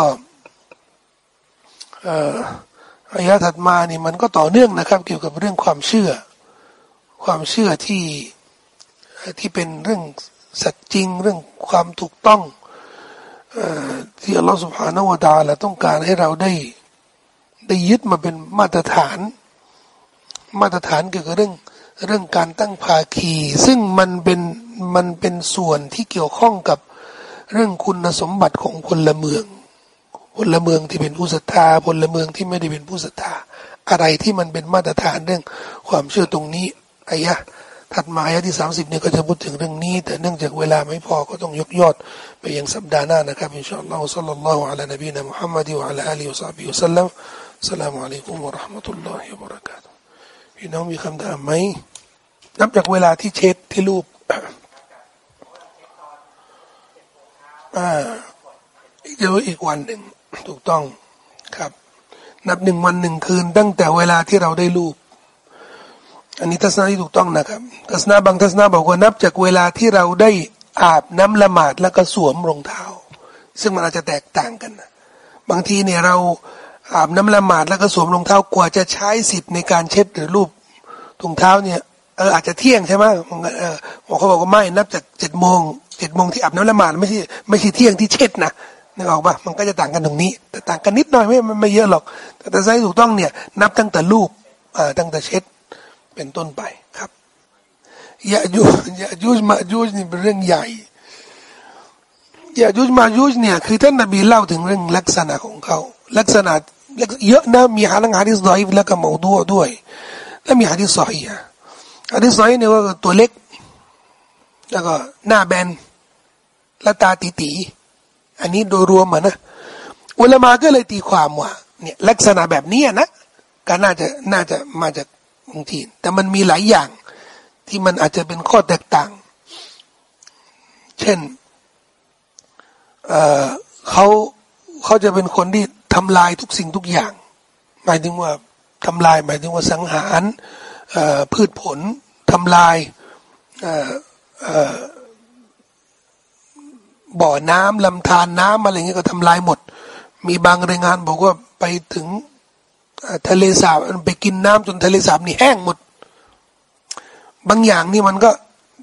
อายะถัดมานี่มันก็ต่อเนื่องนะครับ เกี่ยวกับเรื่องความเชื่อ ความเชื่อที่ที่เป็นเรื่องสัจจริงเรื่องความถูกต้องที่อัลลอฮฺสุบฮานาวะตาละต้องการให้เราได้ ได้ยึดมาเป็นมาตรฐาน มาตรฐานเกี่ยวกับเรื่องเรื่องการตั้งภาคี ซึ่งมันเป็น มันเป็นส่วนที่เกี่ยวข้องกับเรื่องคุณสมบัติของพลเมืองพลเมืองที่เป็นผู้ศรัทธาพลเมืองที่ไม่ได้เป็นผู้ศรัทธาอะไรที่มันเป็นมาตรฐานเรื่องความเชื่อตรงนี้อายะถัดมาอายะที่สามสิบเนี่ยก็จะพูดถึงเรื่องนี้ แต่เนื่องจากเวลาไม่พอก็ต้องยกยอดไปยังสัปดาห์หน้านะครับอินชาอัลลอฮฺสัลลัลลอฮุอะลัยนบีนะมุฮัมมัดวะอะลัยอาลีวะซัลลัมสัลลัมสัลลัมุอะลัยกุมวะราะห์มะตุลลอฮิวะบะเราะกาตุพี่น้องมีคำถามไหมนับจากเวลาที่เช็ดที่รูปอ่า เดี๋ยวอีกวันหนึ่งถูกต้องครับ นับหนึ่งวันหนึ่งคืน ตั้งแต่เวลาที่เราได้รูปอันนี้ทัศนะที่ถูกต้องนะครับ ทัศนะบางทัศนะบอกว่านับจากเวลาที่เราได้อาบน้ำละหมาดแล้วก็สวมรองเท้า ซึ่งมันอาจจะแตกต่างกันนะบางทีเนี่ยเราอาบน้ำละหมาดแล้วก็สวมรองเท้ากว่าจะใช้สิทธิ์ในการเช็ดหรือรูปรองเท้าเนี่ยเอออาจจะเที่ยงใช่ไหมเออหมอเขาบอกว่าไม่นับจากเจ็ดโมง เจ็ดโมงที่อาบน้ำละหมาดไม่ใช่ไม่ใช่เที่ยงที่เช็ดนะนึกออกปะมันก็จะต่างกันตรงนี้ แต่ต่างกันนิดหน่อยไม่ไม่เยอะหรอก แต่ถ้าใช้ถูกต้องเนี่ย นับตั้งแต่ลูกอ่าตั้งแต่เช็ดเป็นต้นไปครับยาจูยาจูมาจูนี่เป็นเรื่องใหญ่ยาจูมาจูเนี่ยคือท่านนบีเล่าถึงเรื่องลักษณะของเขา ลักษณะเยอะนะมีฮาลังฮะดิษดอยแล้วก็มอดัวด้วย แล้วมีฮะดิษซอฮีฮะดิษซอฮีเนี่ยว่าตัวเล็ก แล้วก็หน้าแบน และตาตีตีอันนี้โดยรวมนะอุลามาก็เลยตีความว่าเนี่ยลักษณะแบบนี้นะก็น่าจะน่าจะมาจากบางทีแต่มันมีหลายอย่างที่มันอาจจะเป็นข้อแตกต่าง เช่นเเขาเขาจะเป็นคนที่ทำลายทุกสิ่งทุกอย่าง หมายถึงว่าทำลายหมายถึงว่าสังหารพืชผลทำลาย บ่อน้ำลำธารน้ำอะไรเงี้ยก็ทำลายหมด มีบางรายงานบอกว่าไปถึงทะเลสาบไปกินน้ำจนทะเลสาบนี่แห้งหมด บางอย่างนี่มันก็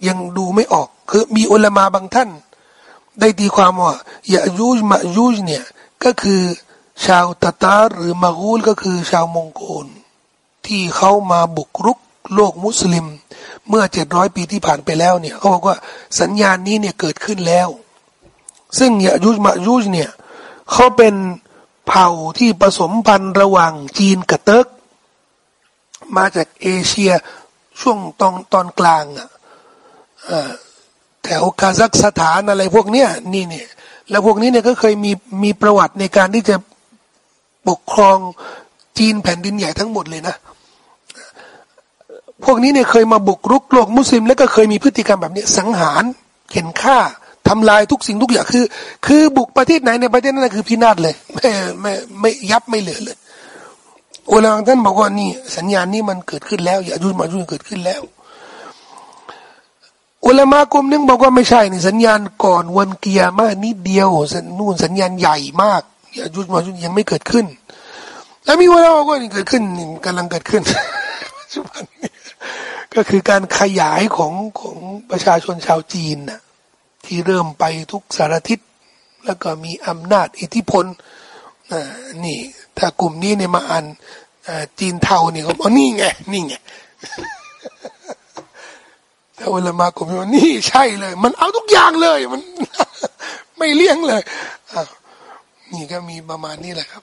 ยังดูไม่ออก คือมีอุลมาบางท่าน ได้ตีความว่ายายูจมายูจเนี่ยก็คือชาวตาตาหรือมากูลก็คือชาวมองโกลที่เขามาบุกรุกโลกมุสลิม เมื่อเจ็ดร้อยปีที่ผ่านไปแล้วเนี่ยเขาบอกว่าสัญญาณนี้เนี่ยเกิดขึ้นแล้ว ซึ่งยายูจมายูจเนี่ยเขาเป็นเผ่าที่ผสมพันธุ์ระหว่างจีนกับเติร์กมาจากเอเชียช่วงตอนตอนกลางอะแถวคาซัคสถานอะไรพวกเนี้ยนี่เนี่ยแล้วพวกนี้เนี่ยก็เคยมีมีประวัติในการที่จะปกครองจีนแผ่นดินใหญ่ทั้งหมดเลยนะ พวกนี้เนี่ยเคยมาบุกรุกโลกมุสลิม แล้วก็เคยมีพฤติกรรมแบบนี้สังหารเข็นฆ่า ทำลายทุกสิ่งทุกอย่างคือ คือบุกประเทศไหนในประเทศนั้นคือพินาศเลยไม่ไม่ไม่ยับไม่เหลือเลยอุลามท่านบอกว่านี่ สัญญาณนี้มันเกิดขึ้นแล้วอย่าดุมาดุเกิดขึ้นแล้ว อุลามากลุ่มนึงบอกว่าไม่ใช่นี่สัญญาณก่อนวันเกียร์มานิดเดียวนู่นสัญญาณใหญ่มากอย่าดุมาดุยังไม่เกิดขึ้น แล้วมีอุลามาก็นี่เกิดขึ้นกำลังเกิดขึ้นก็คือการขยายของของประชาชนชาวจีนน่ะ ที่เริ่มไปทุกสารทิศแล้วก็มีอำนาจอิทธิพลนี่ ถ้ากลุ่มนี้เนี่ยมาอ่านจีนเทาเนี่ยเขาบอกนี่ไงนี่ไงแต่เวลามากลุ่มนี้นี่ใช่เลย มันเอาทุกอย่างเลย มัน ไม่เลี้ยงเลยนี่ก็มีประมาณนี้แหละครับ